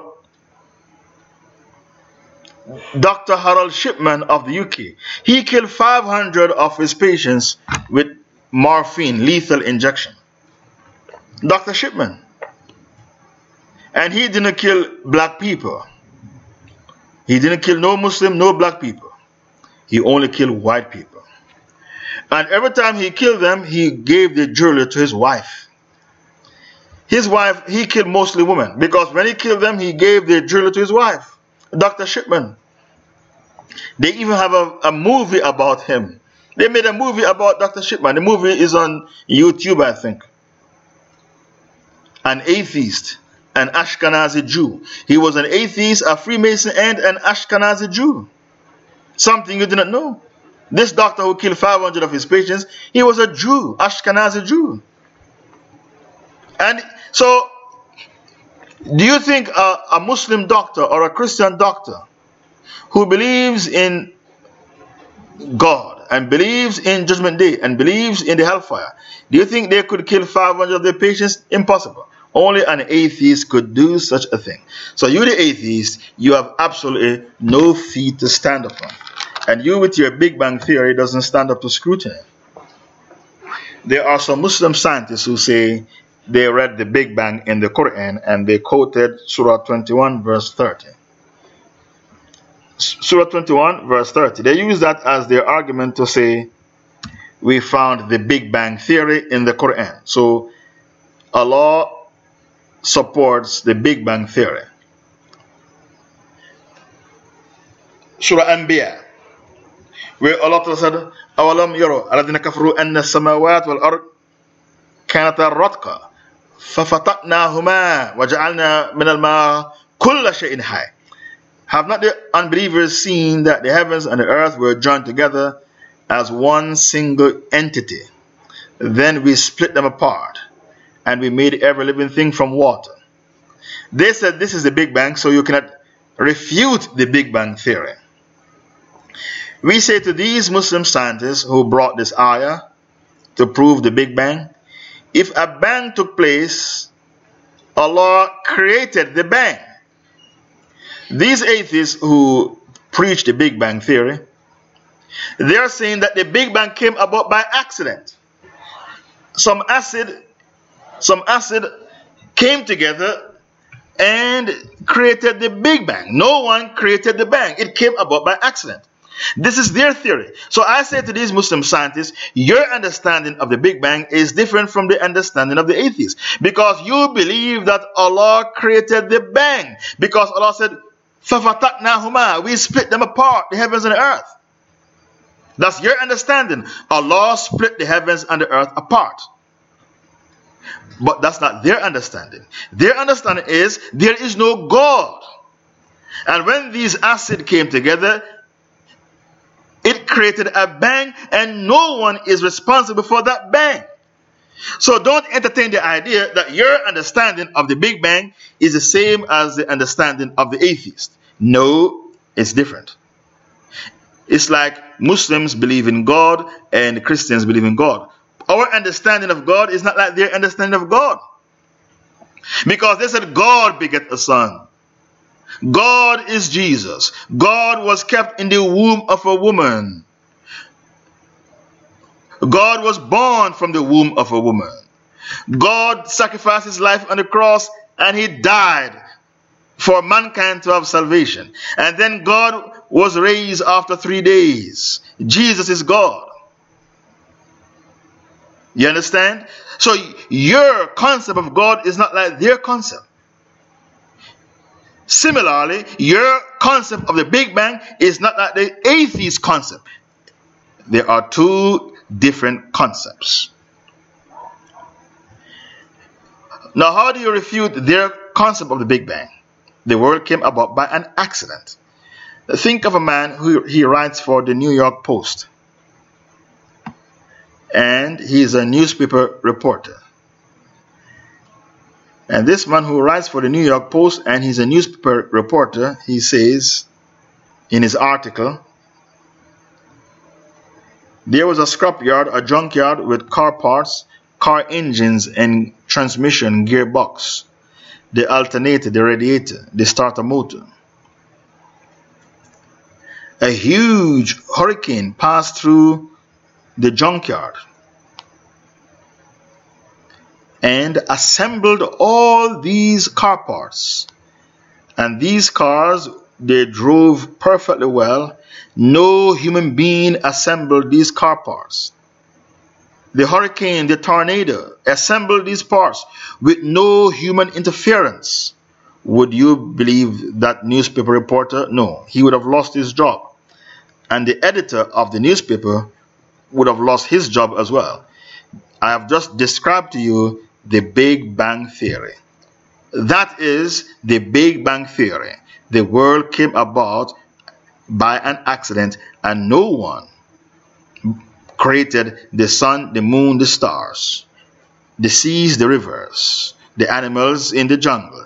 Dr. Harold Shipman of the UK? He killed 500 of his patients with morphine, lethal injection. Dr. Shipman. And he didn't kill black people. He didn't kill no Muslim, no black people. He only killed white people. And every time he killed them, he gave the jewelry to his wife. His wife, he killed mostly women because when he killed them, he gave the jewelry to his wife, Dr. Shipman. They even have a, a movie about him. They made a movie about Dr. Shipman. The movie is on YouTube, I think. An atheist, an Ashkenazi Jew. He was an atheist, a Freemason, and an Ashkenazi Jew. Something you did not know. This doctor who killed 500 of his patients, he was a Jew, Ashkenazi Jew. And so, do you think a, a Muslim doctor or a Christian doctor who believes in God and believes in Judgment Day and believes in the hellfire, do you think they could kill 500 of their patients? Impossible. Only an atheist could do such a thing. So, you, the atheist, you have absolutely no feet to stand upon. And you, with your Big Bang Theory, doesn't stand up to scrutiny. There are some Muslim scientists who say they read the Big Bang in the Quran and they quoted Surah 21, verse 30. Surah 21, verse 30. They use that as their argument to say, we found the Big Bang Theory in the Quran. So Allah supports the Big Bang Theory. Surah Anbiya, where Allah said, أَوَلَمْ يَرَوْا الَّذِينَ كَفَرُوا أَنَّ السَّمَاوَاتِ وَالْأَرْضِ كَانَتَا رَتْقًا فَفَتَقْنَاهُمَا وَجَعَلْنَا مِنَ الْمَاءِ كُلَّ شَيْءٍ حَيٍّ Have not the unbelievers seen that the heavens and the earth were joined together as one single entity? Then we split them apart and we made every living thing from water. They said this is the Big Bang, so you cannot refute the Big Bang theory. We say to these Muslim scientists who brought this ayah to prove the Big Bang, if a bang took place, Allah created the bang. These atheists who preach the Big Bang Theory, they are saying that the Big Bang came about by accident. Some acid, some acid came together and created the Big Bang. No one created the bang. It came about by accident. This is their theory. So I say to these Muslim scientists, your understanding of the Big Bang is different from the understanding of the atheists. Because you believe that Allah created the bang. Because Allah said, فَفَتَقْنَاهُمَا We split them apart, the heavens and the earth. That's your understanding. Allah split the heavens and the earth apart. But that's not their understanding. Their understanding is there is no God. And when these acid came together, it created a bang, and no one is responsible for that bang. So don't entertain the idea that your understanding of the Big Bang is the same as the understanding of the atheist. No, it's different. It's like Muslims believe in God and Christians believe in God. Our understanding of God is not like their understanding of God. Because they said God beget a son. God is Jesus. God was kept in the womb of a woman. God was born from the womb of a woman. God sacrificed his life on the cross and he died for mankind to have salvation. And then God was raised after three days. Jesus is God. You understand? So your concept of God is not like their concept. Similarly, your concept of the Big Bang is not like the atheist concept. There are two different concepts. Now, how do you refute their concept of the Big Bang? The world came about by an accident. Think of a man who he writes for the New York Post. And he is a newspaper reporter. And this man who writes for the New York Post and he's a newspaper reporter, he says in his article, there was a scrapyard, a junkyard with car parts, car engines, and transmission gearbox, the alternator, the radiator, the starter motor. A huge hurricane passed through the junkyard and assembled all these car parts. And these cars they drove perfectly well. No human being assembled these car parts. The hurricane, the tornado assembled these parts with no human interference. Would you believe that newspaper reporter? No, he would have lost his job. And the editor of the newspaper would have lost his job as well. I have just described to you the Big Bang Theory. That is the Big Bang Theory. The world came about by an accident, and no one created the sun, the moon, the stars, the seas, the rivers, the animals in the jungle,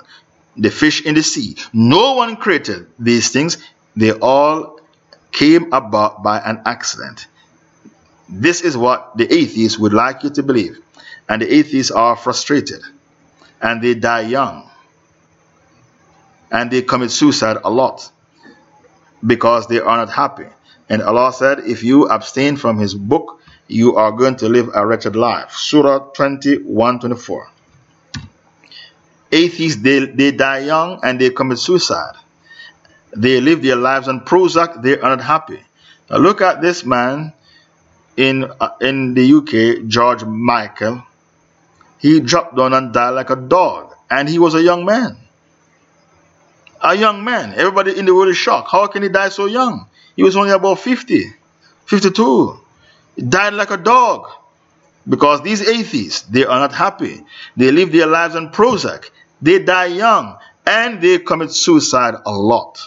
the fish in the sea. No one created these things. They all came about by an accident. This is what the atheists would like you to believe. And the atheists are frustrated and they die young and they commit suicide a lot because they are not happy. And Allah said, if you abstain from His book, you are going to live a wretched life. Surah 21 24. Atheists, they, they die young and they commit suicide. They live their lives on Prozac, they are not happy. Now look at this man in, uh, in the UK, George Michael. He dropped down and died like a dog, and he was a young man. A young man. Everybody in the world is shocked. How can he die so young? He was only about 50, 52. He died like a dog. Because these atheists, they are not happy. They live their lives on Prozac. They die young and they commit suicide a lot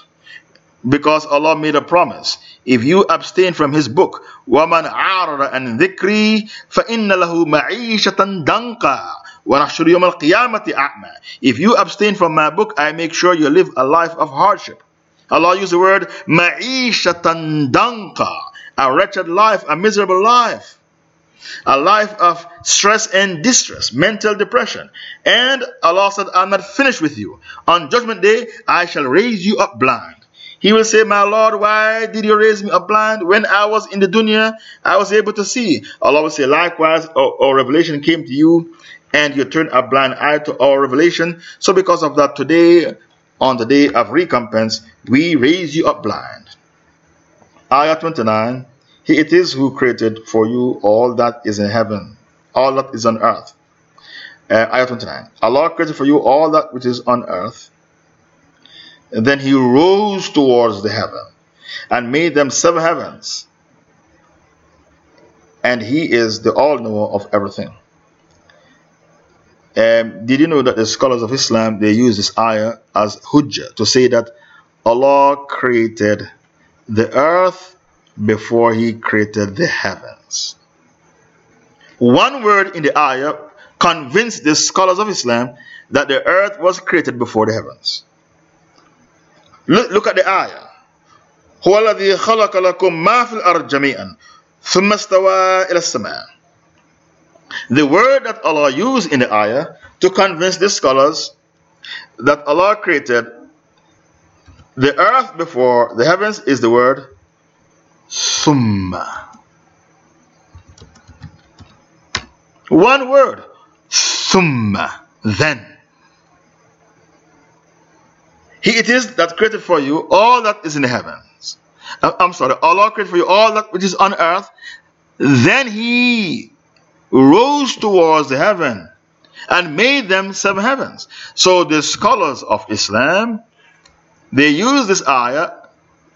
because Allah made a promise If you abstain from His book, وَمَنْ عَارَضَ عَنْ ذِكْرِي فَإِنَّ لَهُ مَعِيشَةً دَنْقًا وَنَحْشُرُ يَوْمَ الْقِيَامَةِ أَعْمَى If you abstain from my book, I make sure you live a life of hardship. Allah used the word مَعِيشَةً دَنْقًا A wretched life, a miserable life. A life of stress and distress, mental depression. And Allah said, I'm not finished with you. On judgment day, I shall raise you up blind. He will say, My Lord, why did you raise me up blind? When I was in the dunya, I was able to see. Allah will say, Likewise, our, revelation came to you, and you turned a blind eye to our revelation. So, because of that, today, on the day of recompense, we raise you up blind. Ayah 29 He it is who created for you all that is in heaven, all that is on earth. Uh, Ayah 29 Allah created for you all that which is on earth and then he rose towards the heaven and made them seven heavens. And he is the all knower of everything. Um, did you know that the scholars of Islam they use this ayah as hujjah to say that Allah created the earth before He created the heavens? One word in the ayah convinced the scholars of Islam that the earth was created before the heavens. Look, look at the ayah. هو الذي خلق لكم ما في الأرض جميعا ثم استوى إلى السماء The word that Allah used in the ayah to convince the scholars that Allah created the earth before the heavens is the word summa. One word, summa, then. He it is that created for you all that is in the heavens. Uh, I'm sorry, Allah created for you all that which is on earth. Then He rose towards the heaven and made them seven heavens. So the scholars of Islam, they use this ayah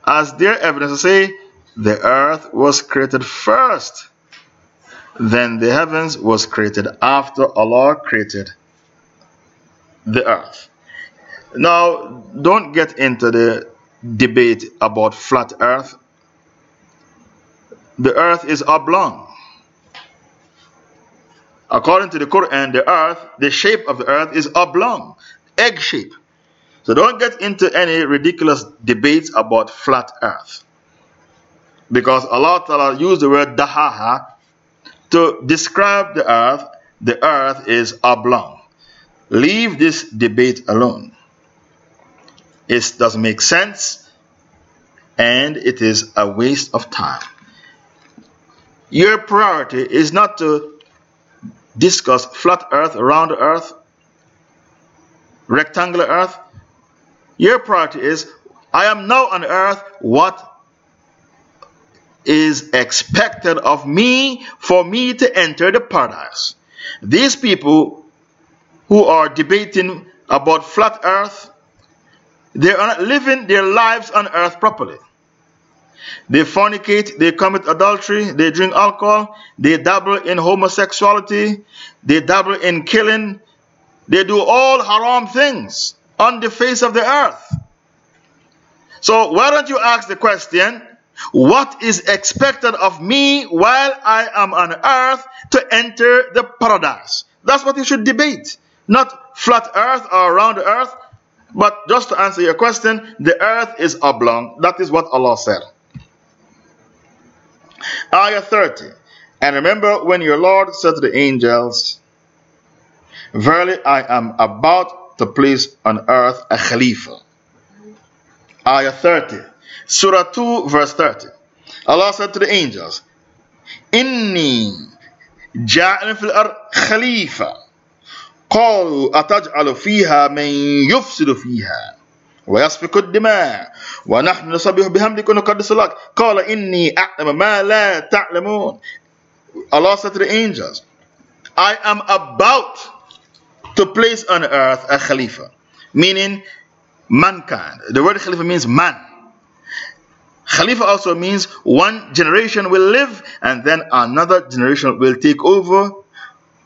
as their evidence to say the earth was created first. Then the heavens was created after Allah created the earth. Now, don't get into the debate about flat earth. The earth is oblong. According to the Quran, the earth, the shape of the earth is oblong, egg shape. So don't get into any ridiculous debates about flat earth. Because Allah Ta'ala used the word dahaha to describe the earth. The earth is oblong. Leave this debate alone. It doesn't make sense and it is a waste of time. Your priority is not to discuss flat earth, round earth, rectangular earth. Your priority is I am now on earth what is expected of me for me to enter the paradise. These people who are debating about flat earth, they are not living their lives on earth properly. They fornicate, they commit adultery, they drink alcohol, they dabble in homosexuality, they dabble in killing, they do all haram things on the face of the earth. So, why don't you ask the question, what is expected of me while I am on earth to enter the paradise? That's what you should debate. Not flat earth or round earth, but just to answer your question, the earth is oblong. That is what Allah said. Ayah 30. And remember when your Lord said to the angels, Verily I am about to place on earth a Khalifa. Ayah 30. Surah 2, verse 30. Allah said to the angels, Inni ja'al fil ar khalifa. قالوا أتجعل فيها من يفسد فيها ويسفك الدماء ونحن نسبح بحمدك ونقدس لك قال إني أعلم ما لا تعلمون Allah said to the angels I am about to place on earth a Khalifa meaning mankind the word Khalifa means man Khalifa also means one generation will live and then another generation will take over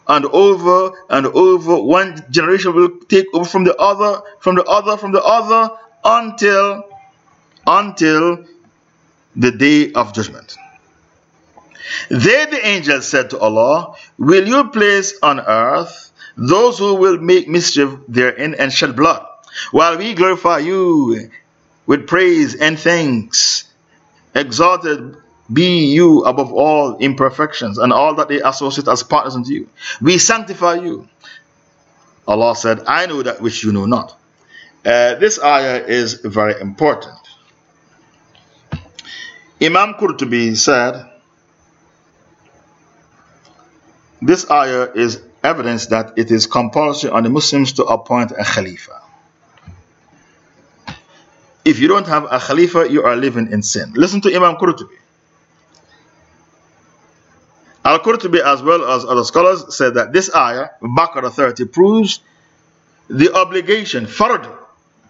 and over and over. One generation will take over from the other, from the other, from the other until until the day of judgment. They, the angels, said to Allah, Will you place on earth those who will make mischief therein and shed blood, while we glorify you with praise and thanks? Exalted be you above all imperfections and all that they associate as partners unto you. We sanctify you. Allah said, I know that which you know not. Uh, this ayah is very important. Imam Qurtubi said, This ayah is evidence that it is compulsory on the Muslims to appoint a Khalifa. If you don't have a Khalifa, you are living in sin. Listen to Imam Qurtubi. Al Qurtubi, as well as other scholars, said that this ayah, Baqarah 30, proves the obligation, fard,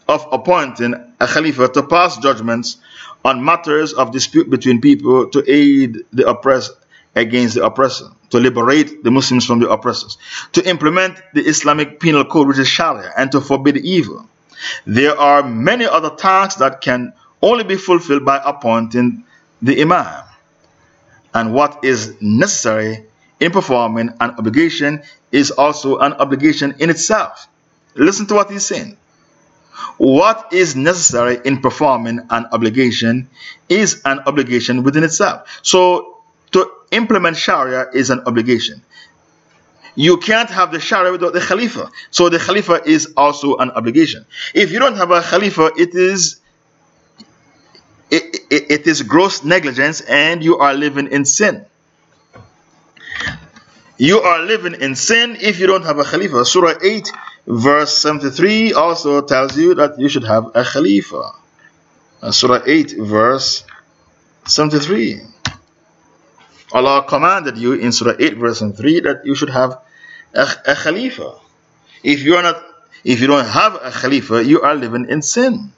of appointing a Khalifa to pass judgments on matters of dispute between people to aid the oppressed against the oppressor, to liberate the Muslims from the oppressors, to implement the Islamic penal code, which is Sharia, and to forbid evil. There are many other tasks that can only be fulfilled by appointing the Imam and what is necessary in performing an obligation is also an obligation in itself. Listen to what he's saying. What is necessary in performing an obligation is an obligation within itself. So, to implement Sharia is an obligation. You can't have the Sharia without the Khalifa. So, the Khalifa is also an obligation. If you don't have a Khalifa, it is it, it, it is gross negligence and you are living in sin. You are living in sin if you don't have a Khalifa. Surah 8, verse 73 also tells you that you should have a Khalifa. Uh, Surah 8, verse 73. Allah commanded you in Surah 8, verse 3 that you should have a, a Khalifa. If you are not, if you don't have a Khalifa, you are living in sin.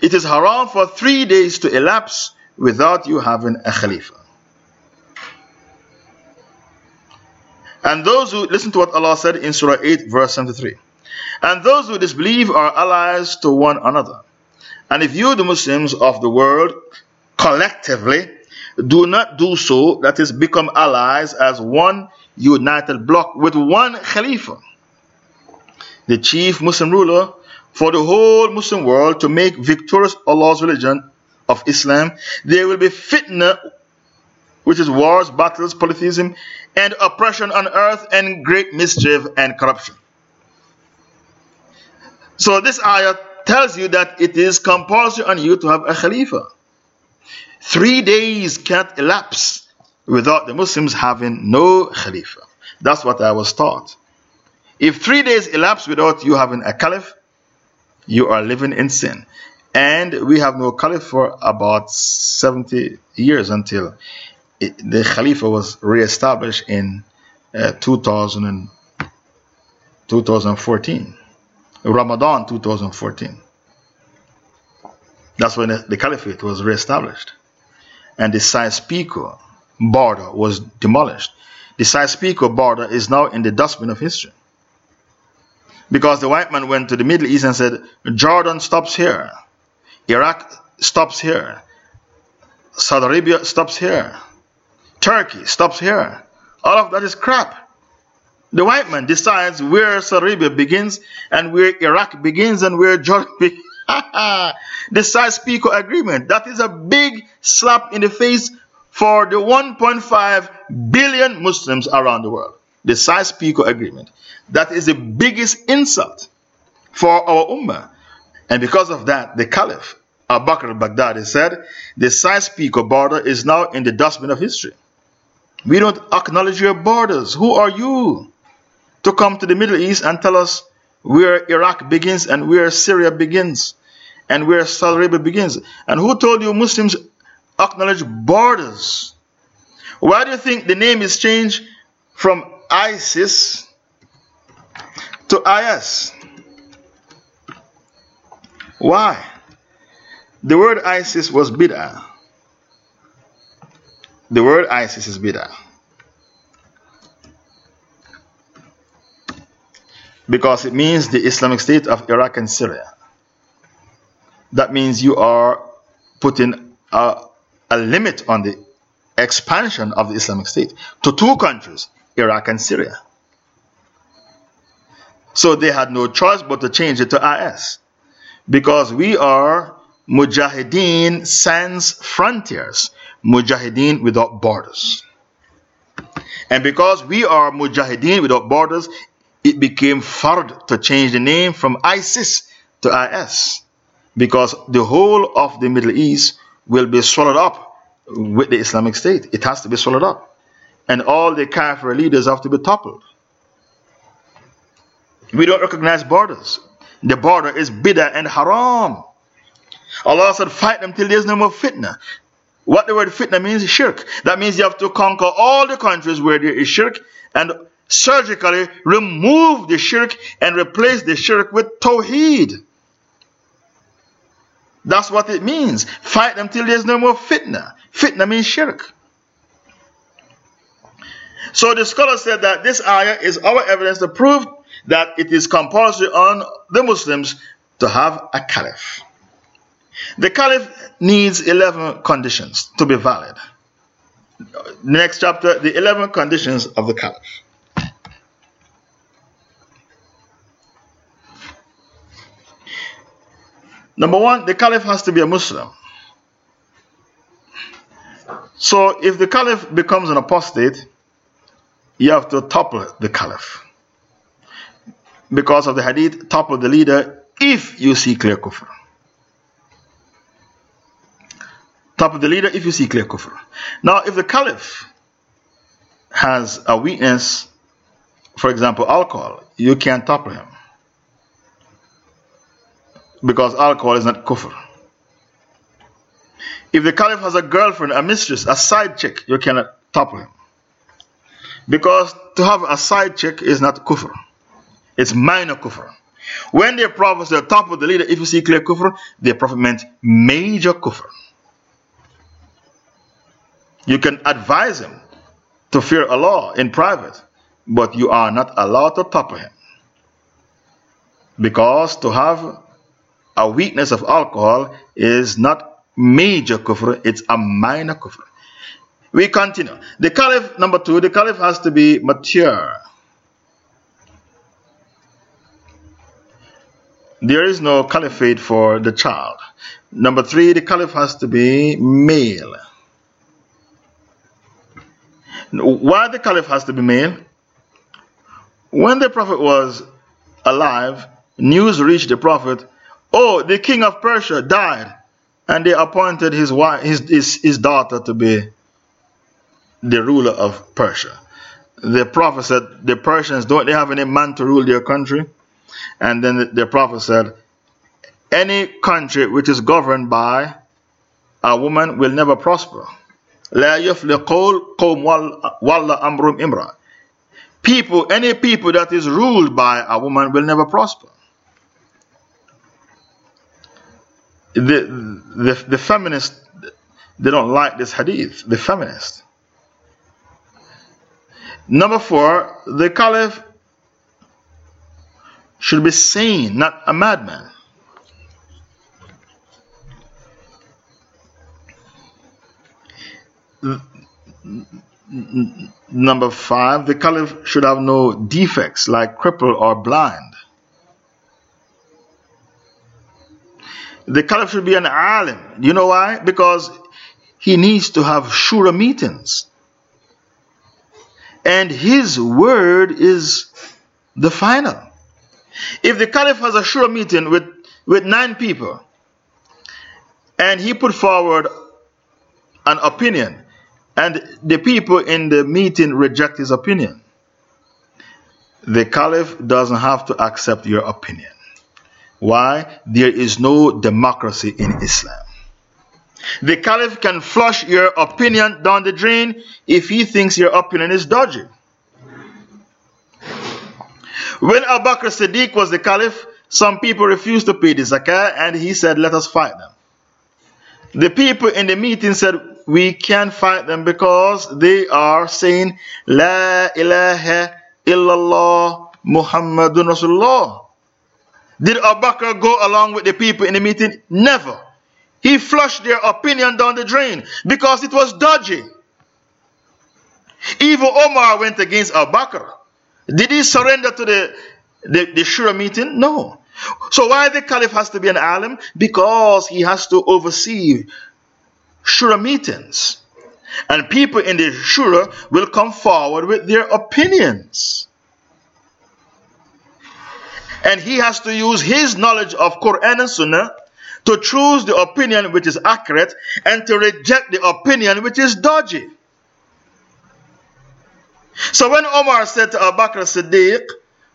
It is haram for three days to elapse without you having a Khalifa. And those who, listen to what Allah said in Surah 8, verse 73. And those who disbelieve are allies to one another. And if you, the Muslims of the world, collectively, do not do so, that is, become allies as one united block with one Khalifa, the chief Muslim ruler for the whole Muslim world to make victorious Allah's religion of Islam, there will be fitna, which is wars, battles, polytheism, and oppression on earth, and great mischief and corruption. So, this ayah tells you that it is compulsory on you to have a Khalifa. Three days can't elapse without the Muslims having no Khalifa. That's what I was taught. If three days elapse without you having a Caliph, you are living in sin. And we have no caliph for about 70 years until it, the Khalifa was re-established in uh, 2000 and 2014. Ramadan 2014. That's when the, the caliphate was re-established. And the Sykes-Picot border was demolished. The Sykes-Picot border is now in the dustbin of history. Because the white man went to the Middle East and said, Jordan stops here. Iraq stops here. Saudi Arabia stops here. Turkey stops here. All of that is crap. The white man decides where Saudi Arabia begins and where Iraq begins and where Jordan *laughs* begins. *laughs* the Sykes-Picot Agreement. That is a big slap in the face for the 1.5 billion Muslims around the world. The Sykes-Picot Agreement. That is the biggest insult for our Ummah. And because of that, the Caliph, Abu Bakr al-Baghdadi said, the Sykes-Picot border is now in the dustbin of history. We don't acknowledge your borders. Who are you to come to the Middle East and tell us where Iraq begins and where Syria begins and where Saudi Arabia begins? And who told you Muslims acknowledge borders? Why do you think the name is changed from ISIS to IS? Why? The word ISIS was bid'ah. The word ISIS is bid'ah. Because it means the Islamic State of Iraq and Syria. That means you are putting a, a limit on the expansion of the Islamic State to two countries, Iraq and Syria. So they had no choice but to change it to IS. Because we are Mujahideen sans frontiers. Mujahideen without borders. And because we are Mujahideen without borders, it became fard to change the name from ISIS to IS. Because the whole of the Middle East will be swallowed up with the Islamic State. It has to be swallowed up. And all the Kafir leaders have to be toppled. We don't recognize borders. The border is bidah and haram. Allah said, fight them till there's no more fitna. What the word fitna means is shirk. That means you have to conquer all the countries where there is shirk and surgically remove the shirk and replace the shirk with tawheed. That's what it means. Fight them till there's no more fitna. Fitna means shirk. So the scholar said that this ayah is our evidence to prove that it is compulsory on the Muslims to have a caliph. The caliph needs 11 conditions to be valid. Next chapter, the 11 conditions of the caliph. Number one, the caliph has to be a Muslim. So if the caliph becomes an apostate, you have to topple the caliph. Because of the hadith, topple the leader if you see clear kufr. Topple the leader if you see clear kufr. Now, if the caliph has a weakness, for example, alcohol, you can't topple him. Because alcohol is not kufr. If the caliph has a girlfriend, a mistress, a side chick, you cannot topple him. Because to have a side chick is not kufr. It's minor kufr. When the prophet said top of the leader, if you see clear kufr, the prophet meant major kufr. You can advise him to fear Allah in private, but you are not allowed to topple him. Because to have a weakness of alcohol is not major kufr, it's a minor kufr. We continue. The caliph, number two, the caliph has to be mature. There is no caliphate for the child. Number three, the caliph has to be male. Why the caliph has to be male? When the prophet was alive, news reached the prophet, oh, the king of Persia died, and they appointed his, wife, his, his, his daughter to be the ruler of Persia. The prophet said, the Persians, don't they have any man to rule their country? And then the, the prophet said, any country which is governed by a woman will never prosper. People, any people that is ruled by a woman will never prosper. The, the, the feminists, they don't like this hadith, the feminists. Number four, the caliph should be sane, not a madman. Number five, the caliph should have no defects like cripple or blind. The caliph should be an alim. You know why? Because he needs to have shura meetings. And his word is the final. If the caliph has a shura meeting with, with nine people and he put forward an opinion and the people in the meeting reject his opinion, the caliph doesn't have to accept your opinion. Why? There is no democracy in Islam. The caliph can flush your opinion down the drain if he thinks your opinion is dodgy. When Abu Bakr Siddiq was the caliph, some people refused to pay the zakah and he said, Let us fight them. The people in the meeting said, We can't fight them because they are saying, La ilaha illallah Muhammadun Rasulullah. Did Abu Bakr go along with the people in the meeting? Never. He flushed their opinion down the drain because it was dodgy. Even Omar went against Abu Bakr. Did he surrender to the, the, the Shura meeting? No. So why the caliph has to be an alim? Because he has to oversee Shura meetings. And people in the Shura will come forward with their opinions. And he has to use his knowledge of Quran and Sunnah to choose the opinion which is accurate and to reject the opinion which is dodgy. So when Omar said to Abu Bakr Siddiq,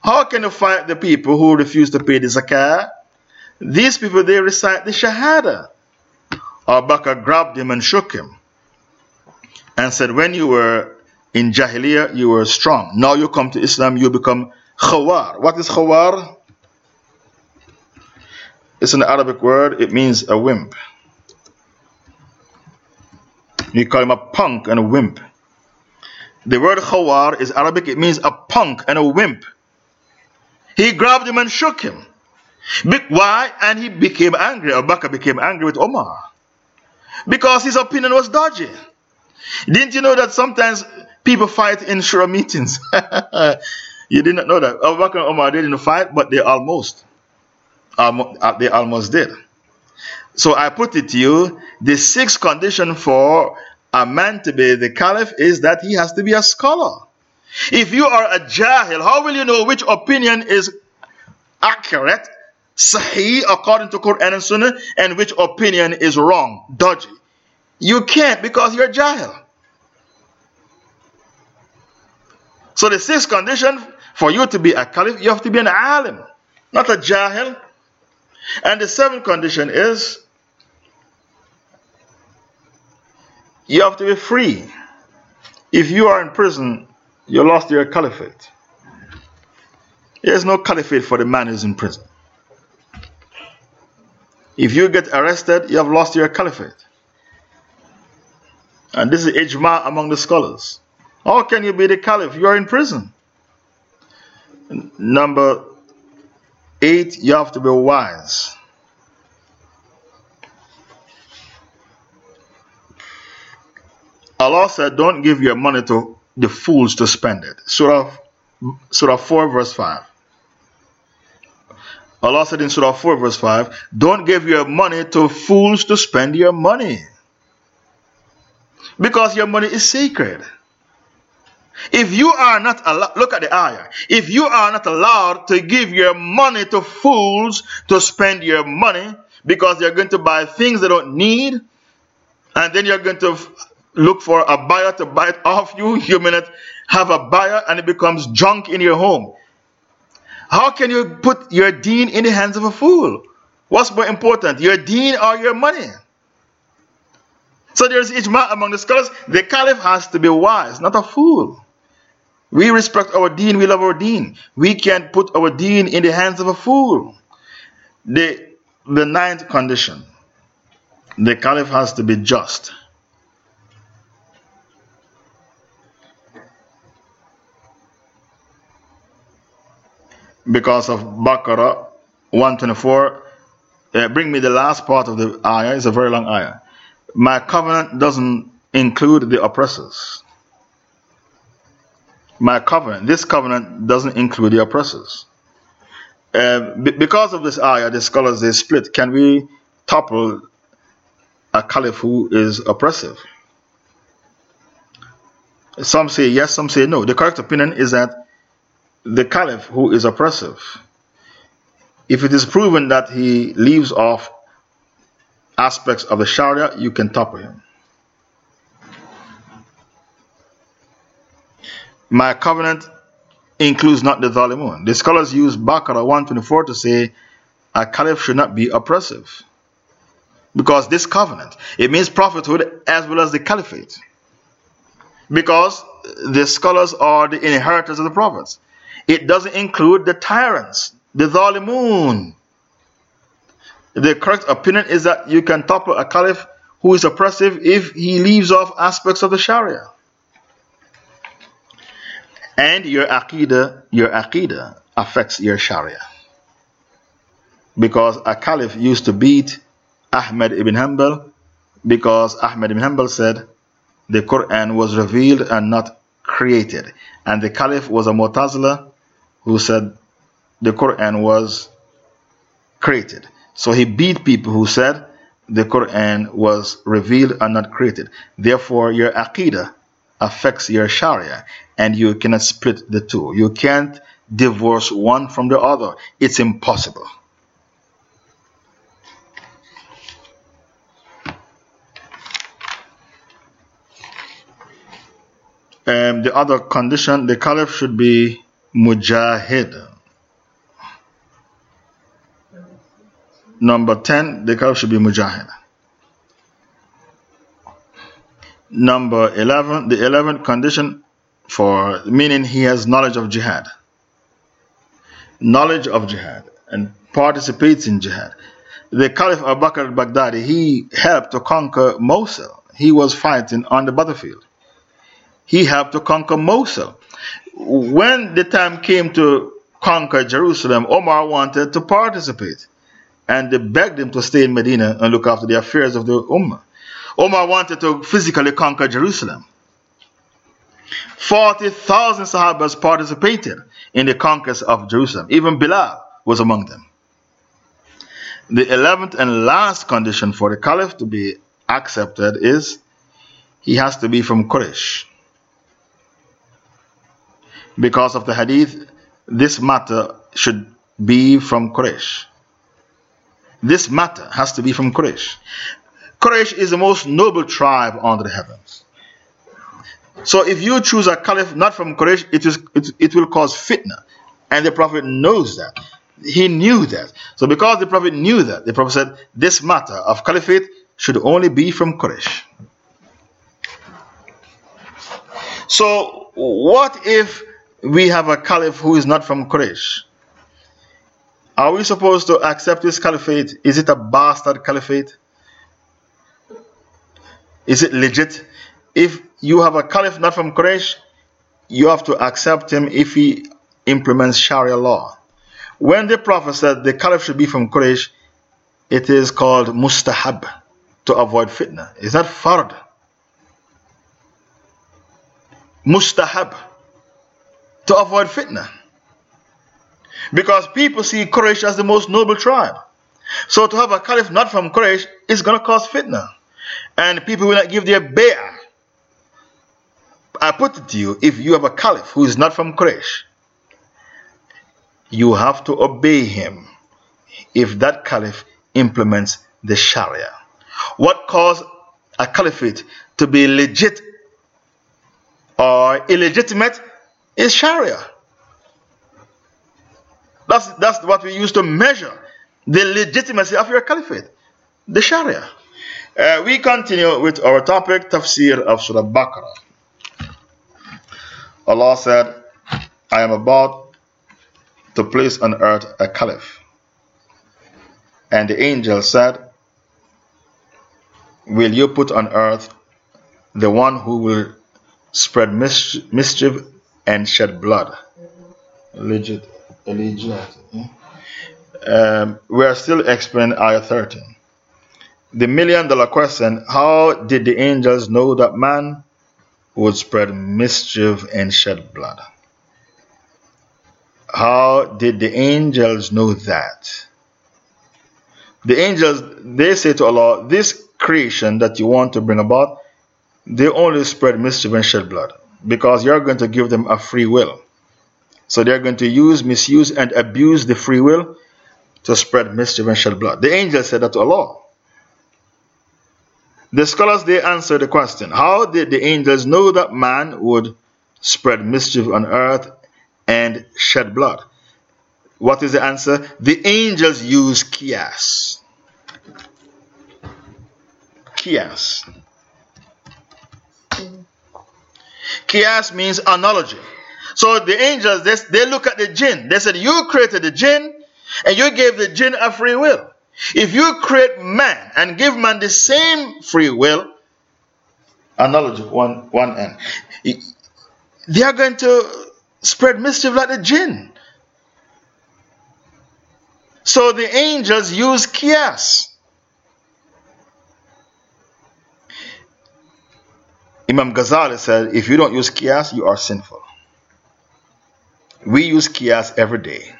How can you fight the people who refuse to pay the zakah? These people, they recite the Shahada. Abu Bakr grabbed him and shook him and said, When you were in Jahiliyyah, you were strong. Now you come to Islam, you become Khawar. What is Khawar? It's an Arabic word, it means a wimp. You call him a punk and a wimp. The word khawar is Arabic, it means a punk and a wimp. He grabbed him and shook him. Why? And he became angry. Abu Bakr became angry with Omar. Because his opinion was dodgy. Didn't you know that sometimes people fight in Shura meetings? *laughs* you did not know that. Abu Bakr and Omar didn't fight, but they almost, uh, they almost did. So I put it to you, the sixth condition for a man to be the caliph is that he has to be a scholar. If you are a jahil, how will you know which opinion is accurate, sahih, according to Quran and Sunnah, and which opinion is wrong, dodgy? You can't because you're jahil. So the sixth condition for you to be a caliph, you have to be an alim, not a jahil. And the seventh condition is You have to be free. If you are in prison, you lost your caliphate. There's no caliphate for the man who's in prison. If you get arrested, you have lost your caliphate. And this is ijma among the scholars. How can you be the caliph? If You are in prison. Number eight, you have to be wise. Allah said, Don't give your money to the fools to spend it. Surah, Surah 4, verse 5. Allah said in Surah 4, verse 5, Don't give your money to fools to spend your money. Because your money is sacred. If you are not allowed, look at the ayah. If you are not allowed to give your money to fools to spend your money because they're going to buy things they don't need, and then you're going to look for a buyer to buy it off you. You may not have a buyer and it becomes junk in your home. How can you put your deen in the hands of a fool? What's more important, your deen or your money? So there's ijma among the scholars. The caliph has to be wise, not a fool. We respect our deen, we love our deen. We can't put our deen in the hands of a fool. The, the ninth condition the caliph has to be just. Because of Baqarah 124, uh, bring me the last part of the ayah, it's a very long ayah. My covenant doesn't include the oppressors. My covenant, this covenant doesn't include the oppressors. Uh, because of this ayah, the scholars they split. Can we topple a caliph who is oppressive? Some say yes, some say no. The correct opinion is that the caliph who is oppressive, if it is proven that he leaves off aspects of the Sharia, you can topple him. My covenant includes not the Zalimun. The scholars use Baqarah 124 to say a caliph should not be oppressive. Because this covenant, it means prophethood as well as the caliphate. Because the scholars are the inheritors of the prophets. It doesn't include the tyrants, the Zalimun. The correct opinion is that you can topple a caliph who is oppressive if he leaves off aspects of the Sharia. And your aqidah, your aqidah affects your Sharia. Because a caliph used to beat Ahmed ibn Hanbal because Ahmed ibn Hanbal said the Quran was revealed and not created. And the caliph was a Mu'tazila who said the Quran was created. So he beat people who said the Quran was revealed and not created. Therefore, your Aqidah affects your Sharia and you cannot split the two. You can't divorce one from the other. It's impossible. Um, the other condition, the caliph should be mujahid. Number 10, the caliph should be mujahid. Number 11, the 11th condition for meaning he has knowledge of jihad. Knowledge of jihad and participates in jihad. The Caliph Abu Bakr al-Baghdadi, he helped to conquer Mosul. He was fighting on the battlefield. He helped to conquer Mosul. When the time came to conquer Jerusalem, Omar wanted to participate and they begged him to stay in Medina and look after the affairs of the Ummah. Omar wanted to physically conquer Jerusalem. 40,000 Sahabas participated in the conquest of Jerusalem. Even Bilal was among them. The 11th and last condition for the caliph to be accepted is he has to be from Quraysh. Because of the hadith, this matter should be from Quraysh. This matter has to be from Quraysh. Quraysh is the most noble tribe under the heavens. So if you choose a caliph not from Quraysh, it, is, it, it will cause fitna. And the Prophet knows that. He knew that. So because the Prophet knew that, the Prophet said, this matter of caliphate should only be from Quraysh. So what if we have a caliph who is not from Quraysh? Are we supposed to accept this caliphate? Is it a bastard caliphate? Is it legit? If you have a caliph not from Quraysh, you have to accept him if he implements Sharia law. When the Prophet said the caliph should be from Quraysh, it is called mustahab to avoid fitna. Is that fard? Mustahab to avoid fitna. Because people see Quraysh as the most noble tribe. So to have a caliph not from Quraysh is going to cause fitna. And people will not give their bay'ah. I put it to you, if you have a caliph who is not from Quraysh, you have to obey him if that caliph implements the Sharia. What caused a caliphate to be legit or illegitimate is Sharia. That's, that's what we use to measure the legitimacy of your caliphate, the Sharia. Uh, we continue with our topic, tafsir of Surah Baqarah. Allah said, I am about to place on earth a caliph. And the angel said, Will you put on earth the one who will spread mischief and shed blood? Legit, legit. Um, we are still explaining ayah 13 the million dollar question how did the angels know that man would spread mischief and shed blood? How did the angels know that? The angels, they say to Allah, this creation that you want to bring about, they only spread mischief and shed blood because you're going to give them a free will. So they're going to use, misuse, and abuse the free will to spread mischief and shed blood. The angels said that to Allah. The scholars they answer the question How did the angels know that man would spread mischief on earth and shed blood? What is the answer? The angels use qiyas. Qiyas. Qiyas means analogy. So the angels, they, they look at the jinn. They said, You created the jinn and you gave the jinn a free will. If you create man and give man the same free will, analogy, one, one end, they are going to spread mischief like the jinn. So the angels use qiyas. Imam Ghazali said, if you don't use qiyas, you are sinful. We use qiyas every day.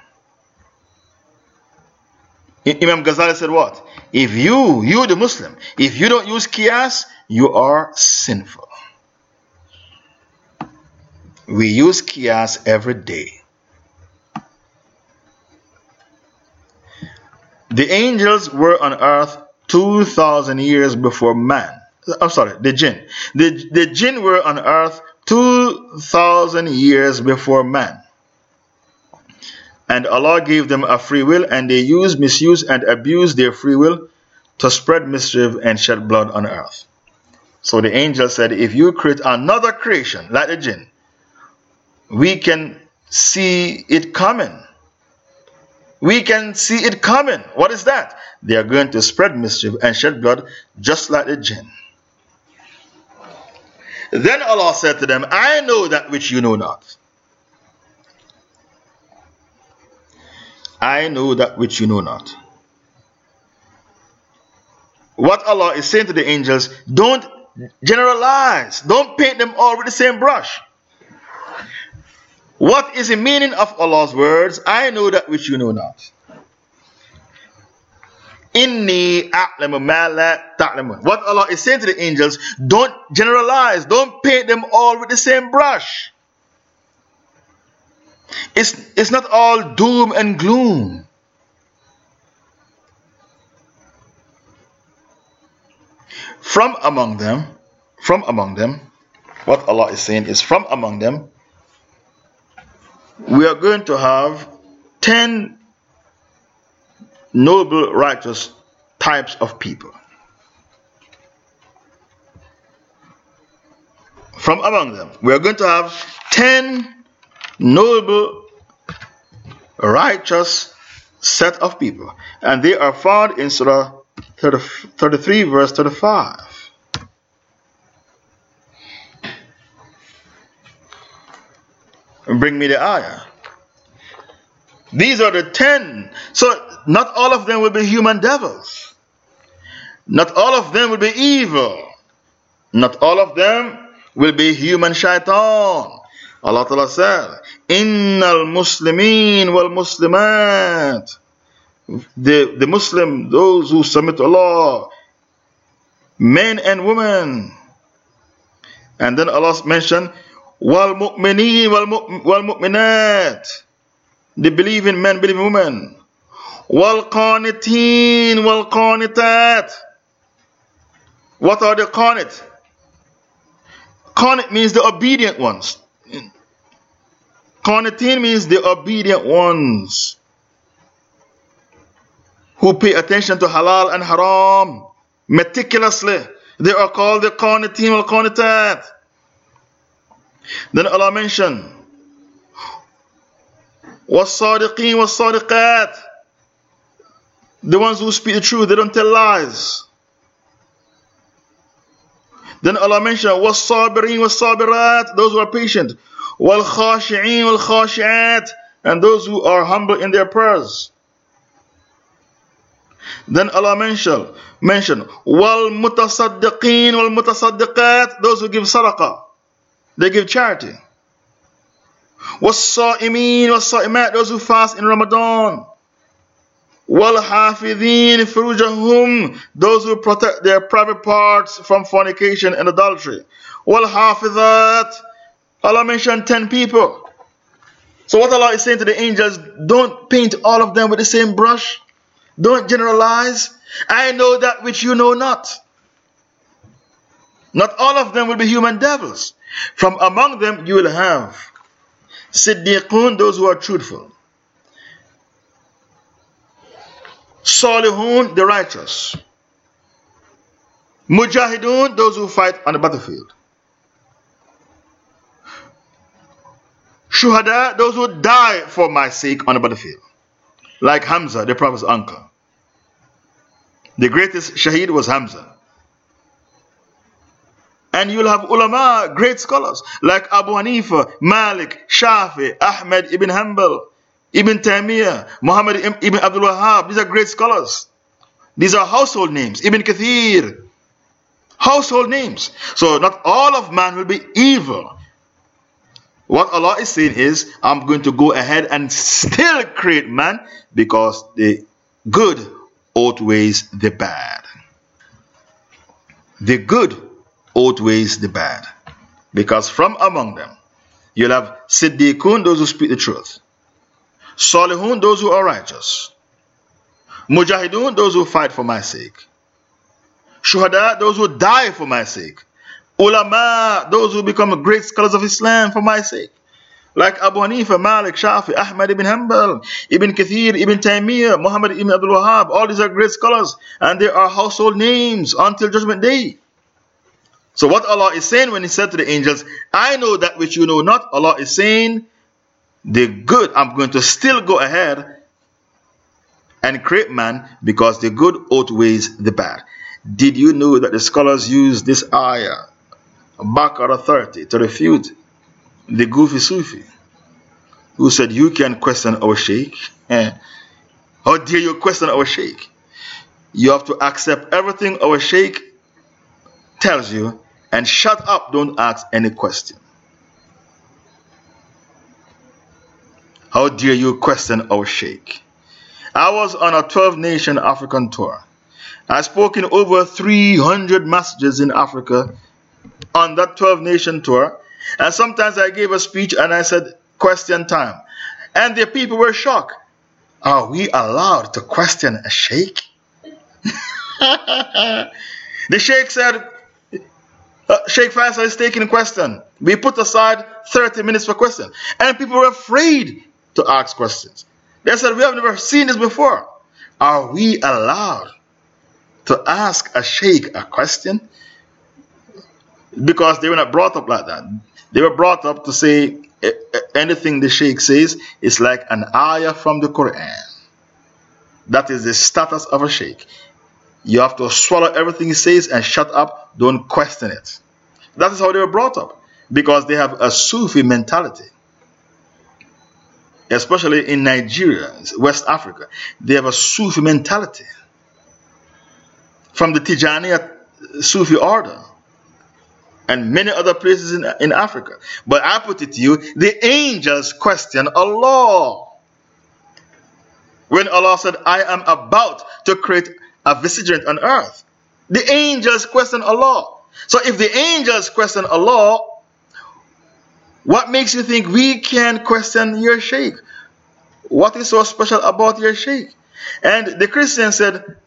Imam Ghazali said what? If you, you the Muslim, if you don't use qiyas, you are sinful. We use qiyas every day. The angels were on earth 2,000 years before man. I'm sorry, the jinn. The, the jinn were on earth 2,000 years before man and Allah gave them a free will, and they used, misused, and abused their free will to spread mischief and shed blood on earth. So the angel said, If you create another creation like the jinn, we can see it coming. We can see it coming. What is that? They are going to spread mischief and shed blood just like the jinn. Then Allah said to them, I know that which you know not. I know that which you know not. What Allah is saying to the angels, don't generalize, don't paint them all with the same brush. What is the meaning of Allah's words? I know that which you know not. Inni a'lamu ma la ta'lamun. What Allah is saying to the angels, don't generalize, don't paint them all with the same brush. It's, it's not all doom and gloom. From among them, from among them, what Allah is saying is from among them, we are going to have 10 noble, righteous types of people. From among them, we are going to have 10 noble, righteous set of people. And they are found in Surah 30, 33, verse 35. bring me the ayah. These are the ten. So, not all of them will be human devils. Not all of them will be evil. Not all of them will be human shaitan. Allah Ta'ala said, Innal Muslimin wal Muslimat. The, the Muslim, those who submit to Allah, men and women. And then Allah mentioned, Wal Mu'mineen wal Mu'minat. The believing men, believing women. Wal Qaniteen wal Qanitat. What are the Qanit? Qanit means the obedient ones. Qanitin means the obedient ones who pay attention to halal and haram meticulously. They are called the qanitin al qanitat. Then Allah mentioned, والصادقين والصادقات the ones who speak the truth, they don't tell lies. Then Allah mentioned, وَالصَّابِرِينَ وَالصَّابِرَاتِ Those who are patient. وَالْخَاشِعِينَ وَالْخَاشِعَاتِ And those who are humble in their prayers. Then Allah mentioned, mentioned وَالْمُتَصَدِّقِينَ وَالْمُتَصَدِّقَاتِ Those who give sadaqah. They give charity. وَالصَّائِمِينَ وَالصَّائِمَاتِ Those who fast in Ramadan. وَالْحَافِظِينَ فُرُوجَهُمْ Those who protect their private parts from fornication and adultery. وَالْحَافِظَاتِ Allah mentioned 10 people. So what Allah is saying to the angels, don't paint all of them with the same brush. Don't generalize. I know that which you know not. Not all of them will be human devils. From among them you will have Siddiqun, those who are truthful. Salihun, the righteous. Mujahidun, those who fight on the battlefield. Shuhada, those who die for my sake on the battlefield. Like Hamza, the Prophet's uncle. The greatest Shaheed was Hamza. And you'll have ulama, great scholars, like Abu Hanifa, Malik, Shafi, Ahmed ibn Hanbal, Ibn Taymiyyah, Muhammad ibn Abdul Wahhab, these are great scholars. These are household names. Ibn Kathir, household names. So not all of man will be evil. What Allah is saying is, I'm going to go ahead and still create man because the good outweighs the bad. The good outweighs the bad. Because from among them, you'll have Siddiqun, those who speak the truth. Salihun, those who are righteous. Mujahidun, those who fight for my sake. Shuhada, those who die for my sake. Ulama, those who become great scholars of Islam for my sake. Like Abu Hanifa, Malik, Shafi, Ahmad ibn Hanbal, Ibn Kathir, Ibn Taymiyyah, Muhammad ibn Abdul Wahhab, all these are great scholars and they are household names until Judgment Day. So, what Allah is saying when He said to the angels, I know that which you know not, Allah is saying, the good, I'm going to still go ahead and create man because the good outweighs the bad. Did you know that the scholars use this ayah, Baqarah 30, to refute the goofy Sufi who said, You can question our Sheikh? Eh? How dare you question our Sheikh? You have to accept everything our Sheikh tells you and shut up, don't ask any question. How dare you question our Sheikh? I was on a 12 nation African tour. I spoke in over 300 messages in Africa on that 12 nation tour. And sometimes I gave a speech and I said, question time. And the people were shocked. Are we allowed to question a sheikh? *laughs* the sheikh said, uh, Sheikh Faisal is taking a question. We put aside 30 minutes for question. And people were afraid to ask questions. They said, We have never seen this before. Are we allowed to ask a sheikh a question? Because they were not brought up like that. They were brought up to say eh, eh, anything the sheikh says is like an ayah from the Quran. That is the status of a sheikh. You have to swallow everything he says and shut up, don't question it. That is how they were brought up because they have a Sufi mentality especially in Nigeria, West Africa, they have a Sufi mentality from the Tijaniya Sufi order and many other places in, in Africa. But I put it to you the angels question Allah. When Allah said, I am about to create a vicegerent on earth, the angels question Allah. So if the angels question Allah, what makes you think we can question your sheikh? What is so special about your sheikh? And the Christian said,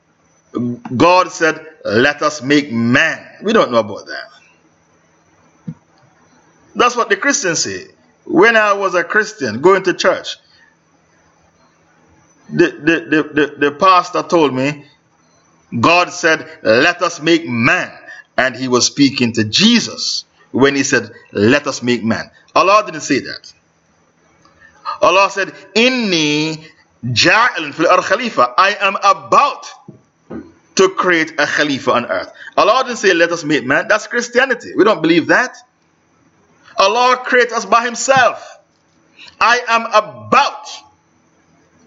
God said, let us make man. We don't know about that. That's what the Christians say. When I was a Christian going to church, the, the, the, the, the pastor told me, God said, Let us make man. And he was speaking to Jesus when he said, Let us make man. Allah didn't say that. Allah said, Inni ja'ilun fil ar khalifa. I am about to create a khalifa on earth. Allah didn't say, Let us make man. That's Christianity. We don't believe that. Allah created us by Himself. I am about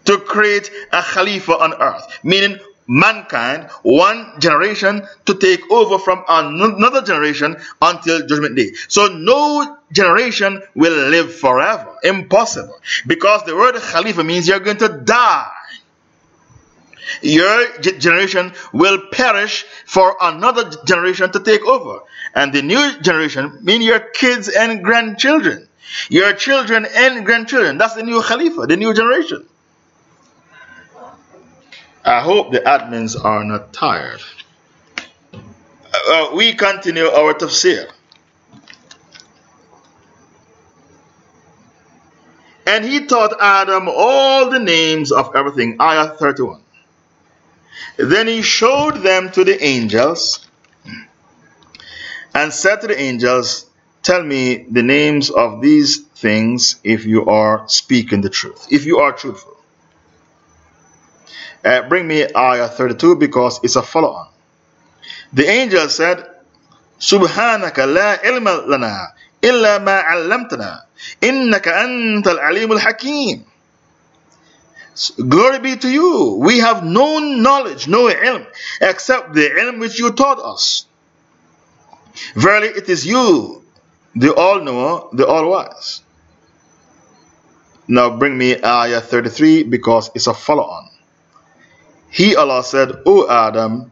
to create a Khalifa on earth, meaning mankind, one generation to take over from another generation until judgment day. So no generation will live forever. Impossible. Because the word Khalifa means you're going to die. Your generation will perish for another generation to take over. And the new generation mean your kids and grandchildren. Your children and grandchildren. That's the new Khalifa, the new generation. I hope the admins are not tired. Uh, we continue our tafsir. And he taught Adam all the names of everything. Ayah 31. Then he showed them to the angels and said to the angels, Tell me the names of these things if you are speaking the truth, if you are truthful. Uh, bring me ayah 32 because it's a follow on. The angel said, Subhanaka la ilma lana illa ma allamtana innaka antal alimul hakim. Glory be to you. We have no knowledge, no ilm, except the ilm which you taught us. Verily, it is you, the all knower, the all wise. Now bring me ayah 33 because it's a follow on. He, Allah, said, O Adam,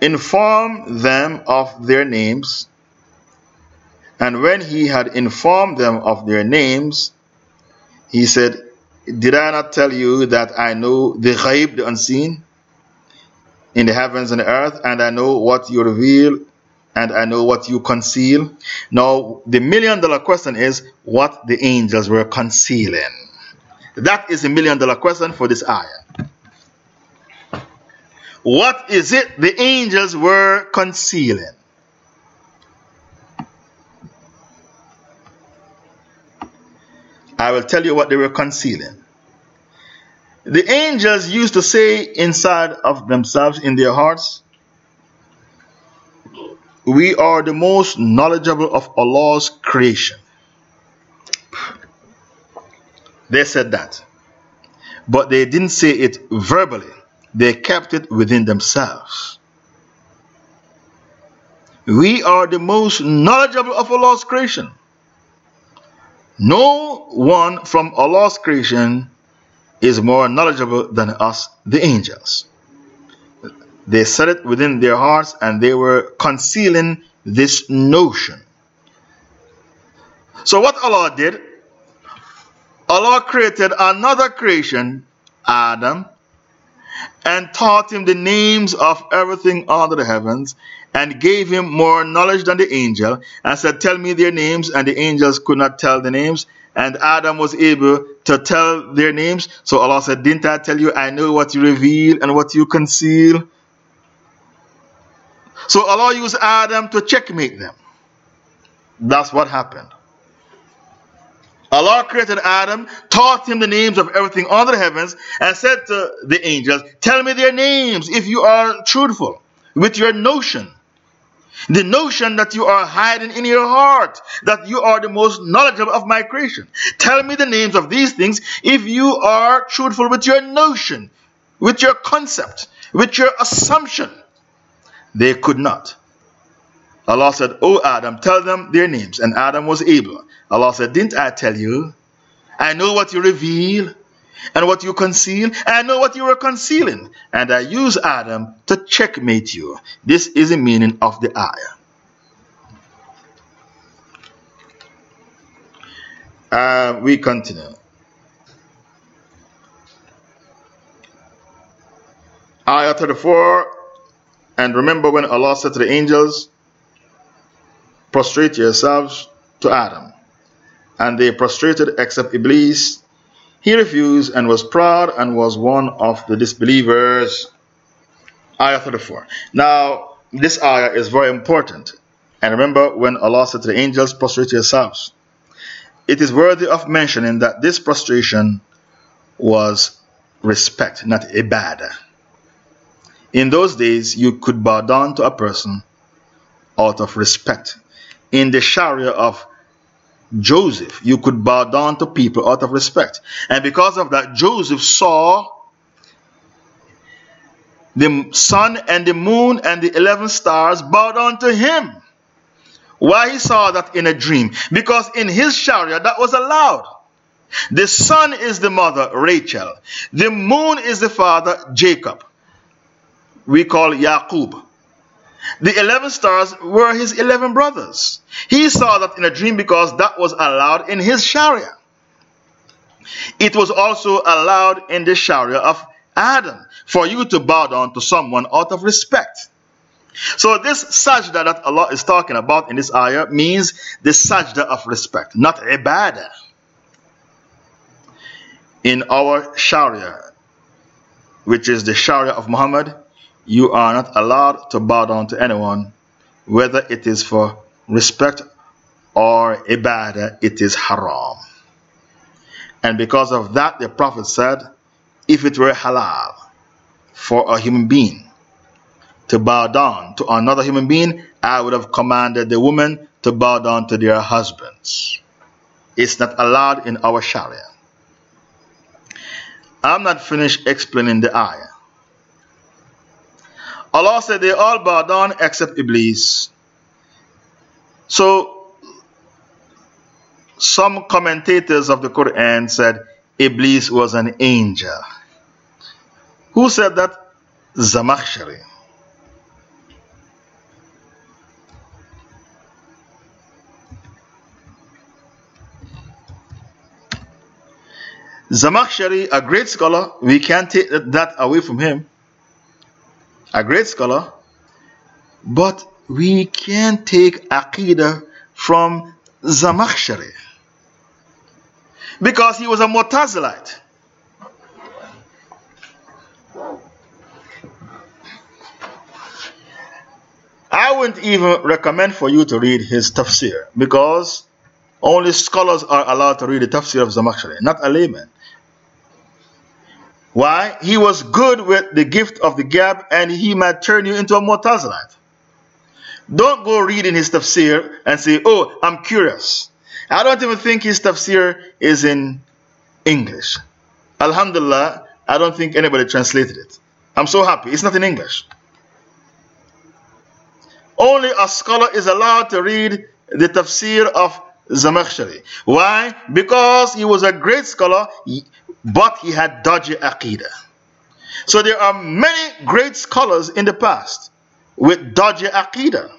inform them of their names. And when he had informed them of their names, he said, Did I not tell you that I know the ghaib, the unseen, in the heavens and the earth, and I know what you reveal and I know what you conceal? Now, the million dollar question is what the angels were concealing. That is a million dollar question for this ayah. What is it the angels were concealing? I will tell you what they were concealing. The angels used to say inside of themselves, in their hearts, We are the most knowledgeable of Allah's creation. They said that. But they didn't say it verbally they kept it within themselves. We are the most knowledgeable of Allah's creation. No one from Allah's creation is more knowledgeable than us, the angels. They said it within their hearts and they were concealing this notion. So, what Allah did, Allah created another creation, Adam, and taught him the names of everything under the heavens, and gave him more knowledge than the angel, and said, Tell me their names. And the angels could not tell the names, and Adam was able to tell their names. So Allah said, Didn't I tell you, I know what you reveal and what you conceal? So Allah used Adam to checkmate them. That's what happened. Allah created Adam, taught him the names of everything under the heavens, and said to the angels, Tell me their names if you are truthful with your notion. The notion that you are hiding in your heart, that you are the most knowledgeable of my creation. Tell me the names of these things if you are truthful with your notion, with your concept, with your assumption. They could not. Allah said, O Adam, tell them their names. And Adam was able. Allah said, Didn't I tell you? I know what you reveal and what you conceal. I know what you are concealing. And I use Adam to checkmate you. This is the meaning of the ayah. Uh, we continue. Ayah 34. And remember when Allah said to the angels, prostrate yourselves to Adam. And they prostrated except Iblis. He refused and was proud and was one of the disbelievers. Ayah 34. Now, this ayah is very important. And remember when Allah said to the angels, prostrate yourselves. It is worthy of mentioning that this prostration was respect, not ibadah. In those days, you could bow down to a person out of respect. In the Sharia of Joseph, you could bow down to people out of respect. And because of that, Joseph saw the sun and the moon and the 11 stars bow down to him. Why he saw that in a dream? Because in his Sharia, that was allowed. The sun is the mother, Rachel. The moon is the father, Jacob. We call Yaqub. The 11 stars were his 11 brothers. He saw that in a dream because that was allowed in his Sharia. It was also allowed in the Sharia of Adam for you to bow down to someone out of respect. So this sajda that Allah is talking about in this ayah means the sajda of respect, not ibadah. In our Sharia, which is the Sharia of Muhammad, you are not allowed to bow down to anyone, whether it is for respect or ibadah, it is haram. And because of that, the Prophet said, if it were halal for a human being to bow down to another human being, I would have commanded the women to bow down to their husbands. It's not allowed in our Sharia. I'm not finished explaining the ayah. Allah said they all bow down except Iblis. So, some commentators of the Quran said Iblis was an angel. Who said that? Zamakhshari. Zamakhshari, a great scholar, we can't take that away from him. A great scholar, but we can't take Aqidah from Zamakhshari because he was a Mu'tazilite. I wouldn't even recommend for you to read his tafsir because only scholars are allowed to read the tafsir of Zamakhshari, not a layman. Why? He was good with the gift of the gab and he might turn you into a Mu'tazilite. Don't go reading his tafsir and say, Oh, I'm curious. I don't even think his tafsir is in English. Alhamdulillah, I don't think anybody translated it. I'm so happy. It's not in English. Only a scholar is allowed to read the tafsir of Zamakhshari. Why? Because he was a great scholar, but he had dodgy aqidah. So there are many great scholars in the past with dodgy aqidah.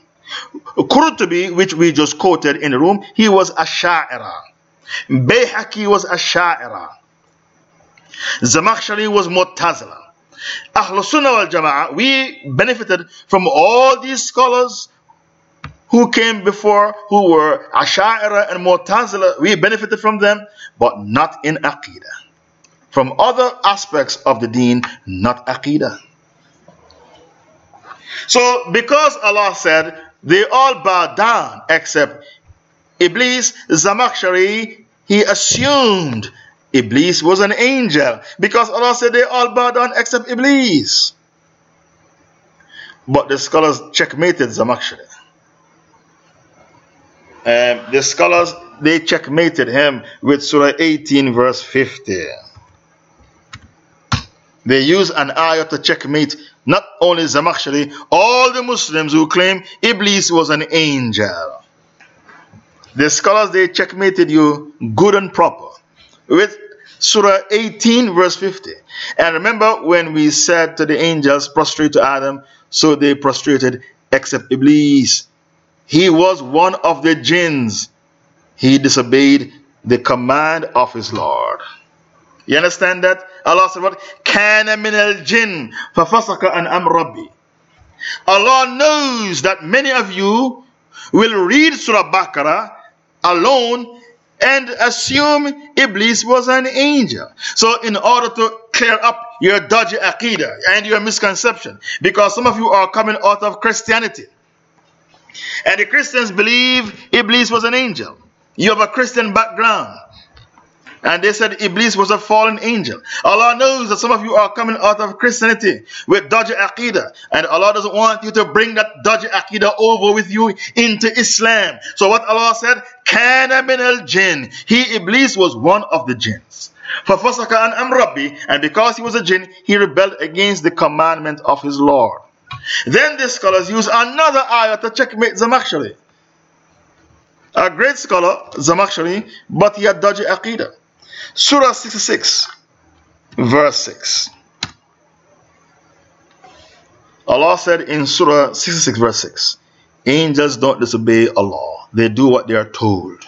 Qurtubi, which we just quoted in the room, he was a sha'ira. Bayhaqi was a sha'ira. Zamakhshari was Mu'tazila. Ahl Sunnah wal Jama'ah, we benefited from all these scholars who came before, who were Asha'ira and Mu'tazila. We benefited from them, but not in Aqidah. From other aspects of the deen, not Aqidah. So, because Allah said, they all bow down except Iblis, Zamakhshari, he assumed Iblis was an angel because Allah said they all bow down except Iblis. But the scholars checkmated Zamakhshari. Um, the scholars they checkmated him with Surah 18, verse 50. They use an ayah to checkmate not only Zamakhshari, all the Muslims who claim Iblis was an angel. The scholars they checkmated you good and proper with Surah 18, verse 50. And remember when we said to the angels, prostrate to Adam, so they prostrated except Iblis. He was one of the jinns. He disobeyed the command of his Lord. You understand that? Allah said what? Kana min al jinn fafasaka an am rabbi. Allah knows that many of you will read Surah Baqarah alone and assume Iblis was an angel. So, in order to clear up your dodgy aqidah and your misconception, because some of you are coming out of Christianity, and the Christians believe Iblis was an angel. You have a Christian background. And they said Iblis was a fallen angel. Allah knows that some of you are coming out of Christianity with dodgy aqidah. And Allah doesn't want you to bring that dodgy aqidah over with you into Islam. So what Allah said, Kana min al jinn. He, Iblis, was one of the jinns. فَفَسَكَ عَنْ أَمْ And because he was a jinn, he rebelled against the commandment of his Lord. Then the scholars use another ayah to checkmate Zamakhshari. A great scholar, Zamakhshari, but he had dodgy aqidah. Surah 66, verse 6. Allah said in Surah 66, verse 6 Angels don't disobey Allah, they do what they are told.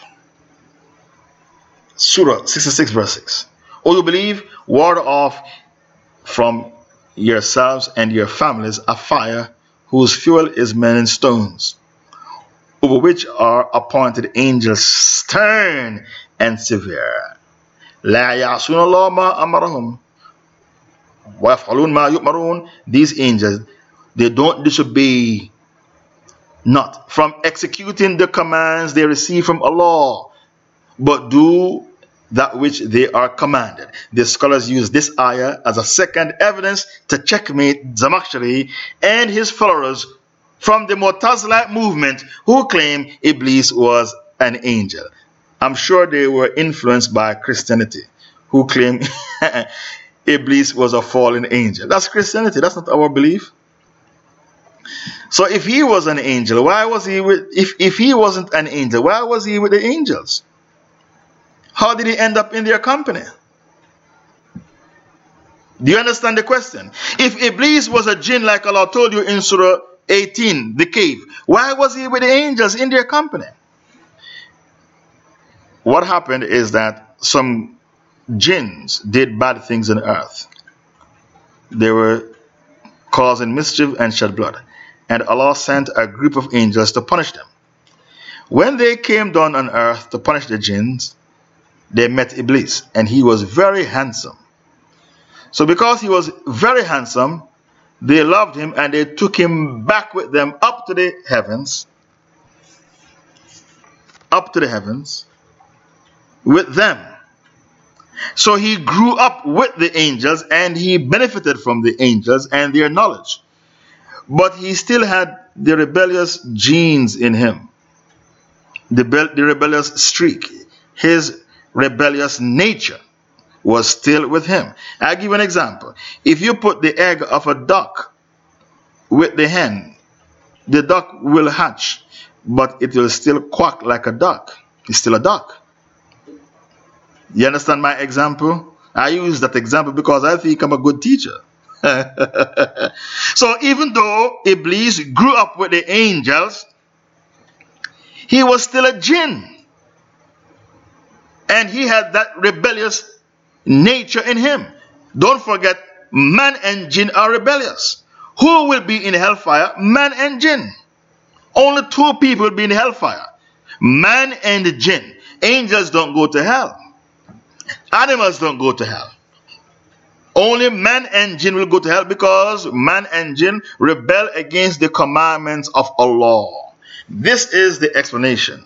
Surah 66, verse 6. O you believe, ward off from yourselves and your families a fire whose fuel is men and stones, over which are appointed angels stern and severe. لا يعصون الله ما أمرهم ويفعلون ما يؤمرون These angels, they don't disobey not from executing the commands they receive from Allah, but do that which they are commanded. The scholars use this ayah as a second evidence to checkmate Zamakhshari and his followers from the Mu'tazilite movement who claim Iblis was an angel. I'm sure they were influenced by Christianity, who claim *laughs* Iblis was a fallen angel. That's Christianity, that's not our belief. So if he was an angel, why was he with if, if he wasn't an angel, why was he with the angels? How did he end up in their company? Do you understand the question? If Iblis was a jinn, like Allah told you in Surah 18, the cave, why was he with the angels in their company? What happened is that some jinns did bad things on earth. They were causing mischief and shed blood. And Allah sent a group of angels to punish them. When they came down on earth to punish the jinns, they met Iblis, and he was very handsome. So, because he was very handsome, they loved him and they took him back with them up to the heavens. Up to the heavens with them. So he grew up with the angels and he benefited from the angels and their knowledge. But he still had the rebellious genes in him, the, the rebellious streak. His rebellious nature was still with him. I'll give you an example. If you put the egg of a duck with the hen, the duck will hatch, but it will still quack like a duck. It's still a duck. You understand my example? I use that example because I think I'm a good teacher. *laughs* so even though Iblis grew up with the angels, he was still a jinn. And he had that rebellious nature in him. Don't forget, man and jinn are rebellious. Who will be in hellfire? Man and jinn. Only two people will be in hellfire man and jinn. Angels don't go to hell. Animals don't go to hell. Only man and jinn will go to hell because man and jinn rebel against the commandments of Allah. This is the explanation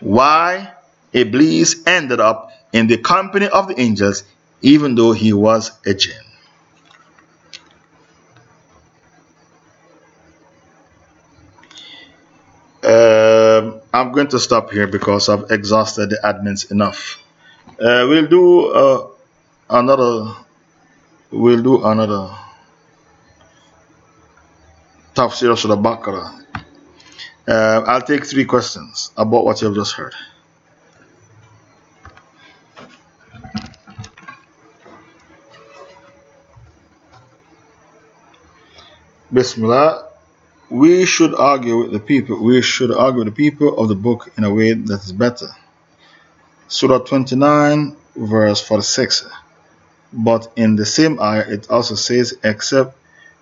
why Iblis ended up in the company of the angels even though he was a jinn. Uh, I'm going to stop here because I've exhausted the admins enough. Uh, we'll do uh, another. We'll do another. Tafsir of the Baqarah. Uh, I'll take three questions about what you've just heard. Bismillah. We should argue with the people. We should argue with the people of the book in a way that is better. Surah 29, verse 46. But in the same ayah, it also says, Except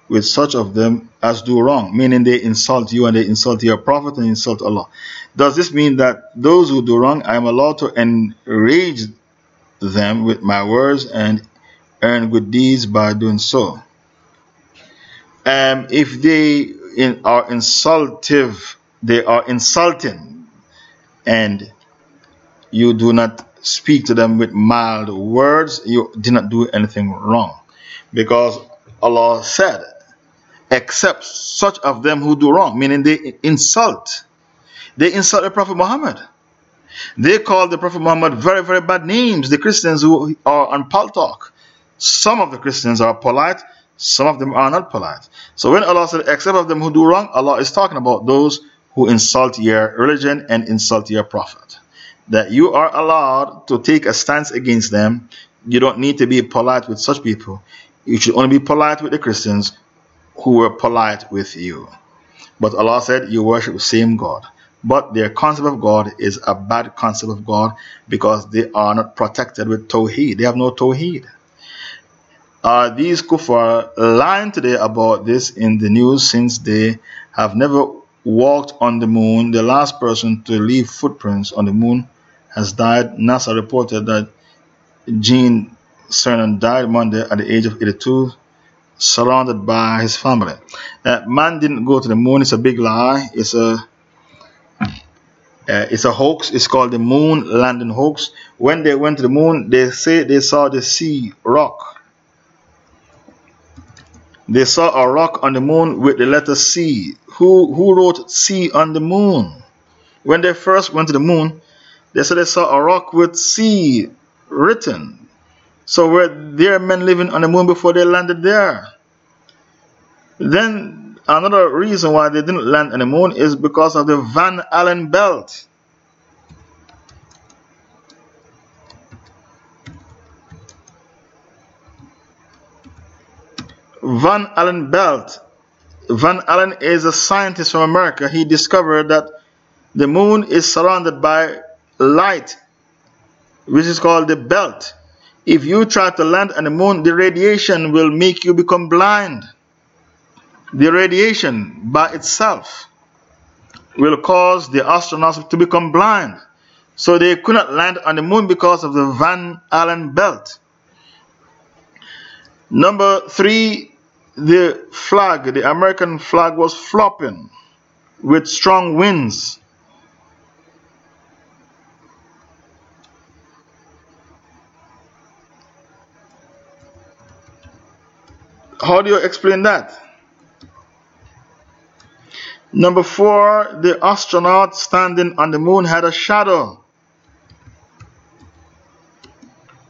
with such of them as do wrong, meaning they insult you and they insult your prophet and insult Allah. Does this mean that those who do wrong, I am allowed to enrage them with my words and earn good deeds by doing so? Um, if they in, are insultive, they are insulting, and you do not speak to them with mild words, you did not do anything wrong. Because Allah said, except such of them who do wrong, meaning they insult. They insult the Prophet Muhammad. They call the Prophet Muhammad very, very bad names. The Christians who are on Paltalk. Some of the Christians are polite, some of them are not polite. So when Allah said, except of them who do wrong, Allah is talking about those who insult your religion and insult your Prophet. That you are allowed to take a stance against them. You don't need to be polite with such people. You should only be polite with the Christians who were polite with you. But Allah said, You worship the same God. But their concept of God is a bad concept of God because they are not protected with Tawheed. They have no Tawheed. Uh, these kuffar lying today about this in the news since they have never walked on the moon. The last person to leave footprints on the moon has died. NASA reported that Gene Cernan died Monday at the age of 82, surrounded by his family. Man didn't go to the moon. It's a big lie. It's a uh, it's a hoax. It's called the moon landing hoax. When they went to the moon, they say they saw the sea rock. They saw a rock on the moon with the letter C. Who, who wrote C on the moon? When they first went to the moon, they said they saw a rock with C written. So were there men living on the moon before they landed there? Then another reason why they didn't land on the moon is because of the Van Allen belt. Van Allen belt. Van Allen is a scientist from America. He discovered that the moon is surrounded by light, which is called the belt. If you try to land on the moon, the radiation will make you become blind. The radiation by itself will cause the astronauts to become blind. So they could not land on the moon because of the Van Allen belt. Number three, the flag, the American flag was flopping with strong winds. How do you explain that? Number four, the astronaut standing on the moon had a shadow.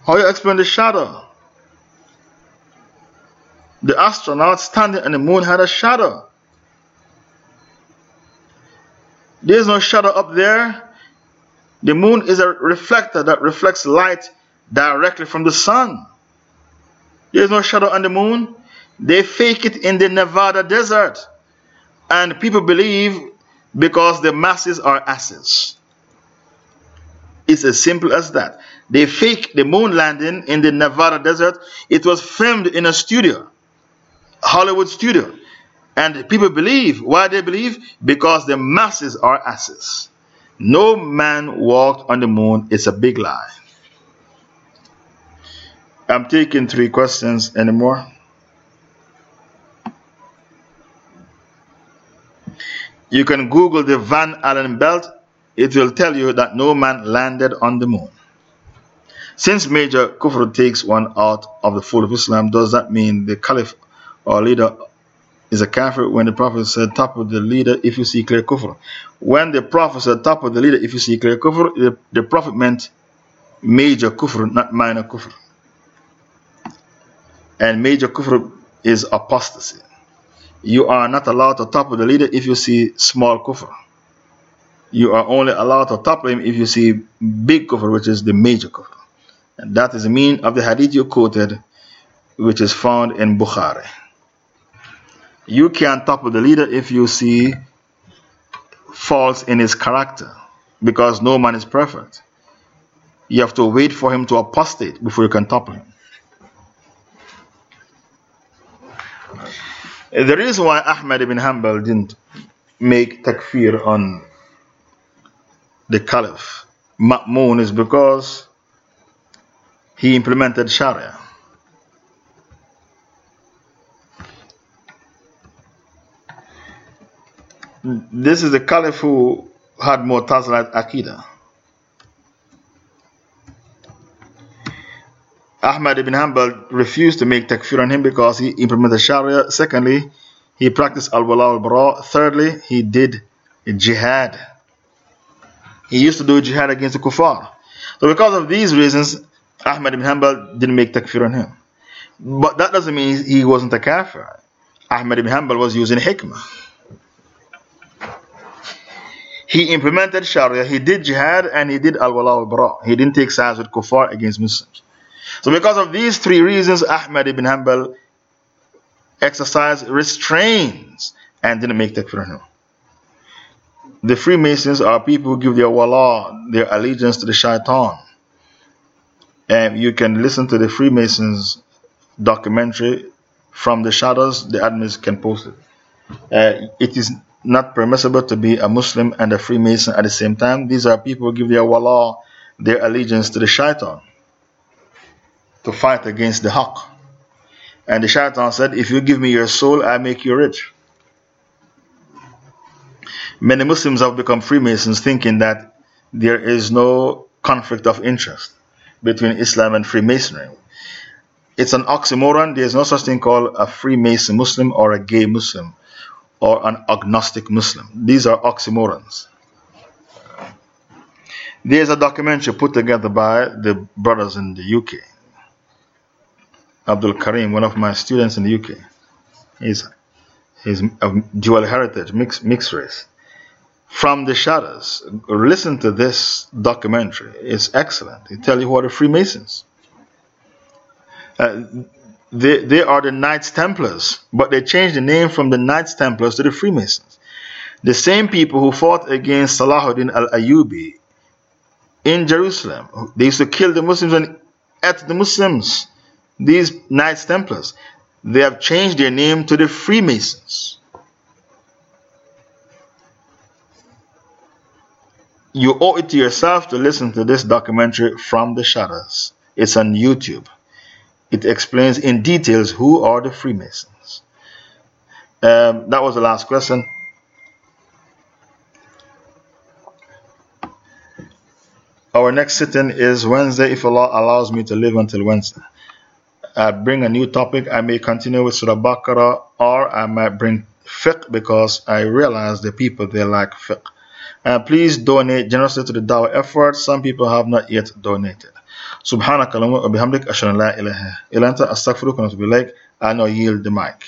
How do you explain the shadow? The astronaut standing on the moon had a shadow. There's no shadow up there. The moon is a reflector that reflects light directly from the sun. There's no shadow on the moon. They fake it in the Nevada desert. And people believe because the masses are asses. It's as simple as that. They fake the moon landing in the Nevada desert. It was filmed in a studio, Hollywood studio. And people believe. Why they believe? Because the masses are asses. No man walked on the moon. It's a big lie. I'm taking three questions anymore. You can Google the Van Allen belt, it will tell you that no man landed on the moon. Since Major Kufr takes one out of the fold of Islam, does that mean the Caliph or leader is a kafir when the Prophet said, Top of the leader if you see clear kufr? When the Prophet said, Top of the leader if you see clear kufr, the, the Prophet meant major kufr, not minor kufr. And major kufr is apostasy you are not allowed to topple the leader if you see small kufr. You are only allowed to topple him if you see big kufr, which is the major kufr. And that is the meaning of the hadith you quoted, which is found in Bukhari. You can't topple the leader if you see faults in his character, because no man is perfect. You have to wait for him to apostate before you can topple him. The reason why Ahmad ibn Hanbal didn't make takfir on the Caliph Ma'mun is because he implemented Sharia. This is the Caliph who had more Mu'tazilat Aqidah. Ahmad ibn Hanbal refused to make takfir on him because he implemented Sharia. Secondly, he practiced al wala al bara. Thirdly, he did jihad. He used to do jihad against the kuffar. So, because of these reasons, Ahmad ibn Hanbal didn't make takfir on him. But that doesn't mean he wasn't a kafir. Ahmad ibn Hanbal was using hikmah. He implemented Sharia, he did jihad, and he did al wala al bara. He didn't take sides with kuffar against Muslims. So, because of these three reasons, Ahmad ibn Hanbal exercised restraints and didn't make takfir on. The Freemasons are people who give their wala, their allegiance to the shaitan. And you can listen to the Freemasons documentary from the shadows, the admins can post it. Uh, it is not permissible to be a Muslim and a Freemason at the same time. These are people who give their wala, their allegiance to the shaitan, to fight against the haqq. And the shaitan said, If you give me your soul, I make you rich. Many Muslims have become Freemasons thinking that there is no conflict of interest between Islam and Freemasonry. It's an oxymoron. There's no such thing called a Freemason Muslim or a gay Muslim or an agnostic Muslim. These are oxymorons. There's a documentary put together by the brothers in the UK. Abdul Karim, one of my students in the UK, he's, he's of dual heritage, mixed, mixed race. From the Shadows, listen to this documentary. It's excellent. It tells you who are the Freemasons. Uh, they, they are the Knights Templars, but they changed the name from the Knights Templars to the Freemasons. The same people who fought against Salahuddin al Ayyubi in Jerusalem. They used to kill the Muslims and eat the Muslims. These Knights Templars. They have changed their name to the Freemasons. You owe it to yourself to listen to this documentary from the shadows. It's on YouTube. It explains in details who are the Freemasons. Um, that was the last question. Our next sitting is Wednesday, if Allah allows me to live until Wednesday. I bring a new topic. I may continue with Surah Baqarah or I might bring fiqh because I realize the people they like fiqh. Uh, please donate generously to the Dawah effort. Some people have not yet donated. سبحانك اللهم وبحمدك أشهد أن لا إله إلا أنت أستغفرك ونتوب إليك. I now yield the mic.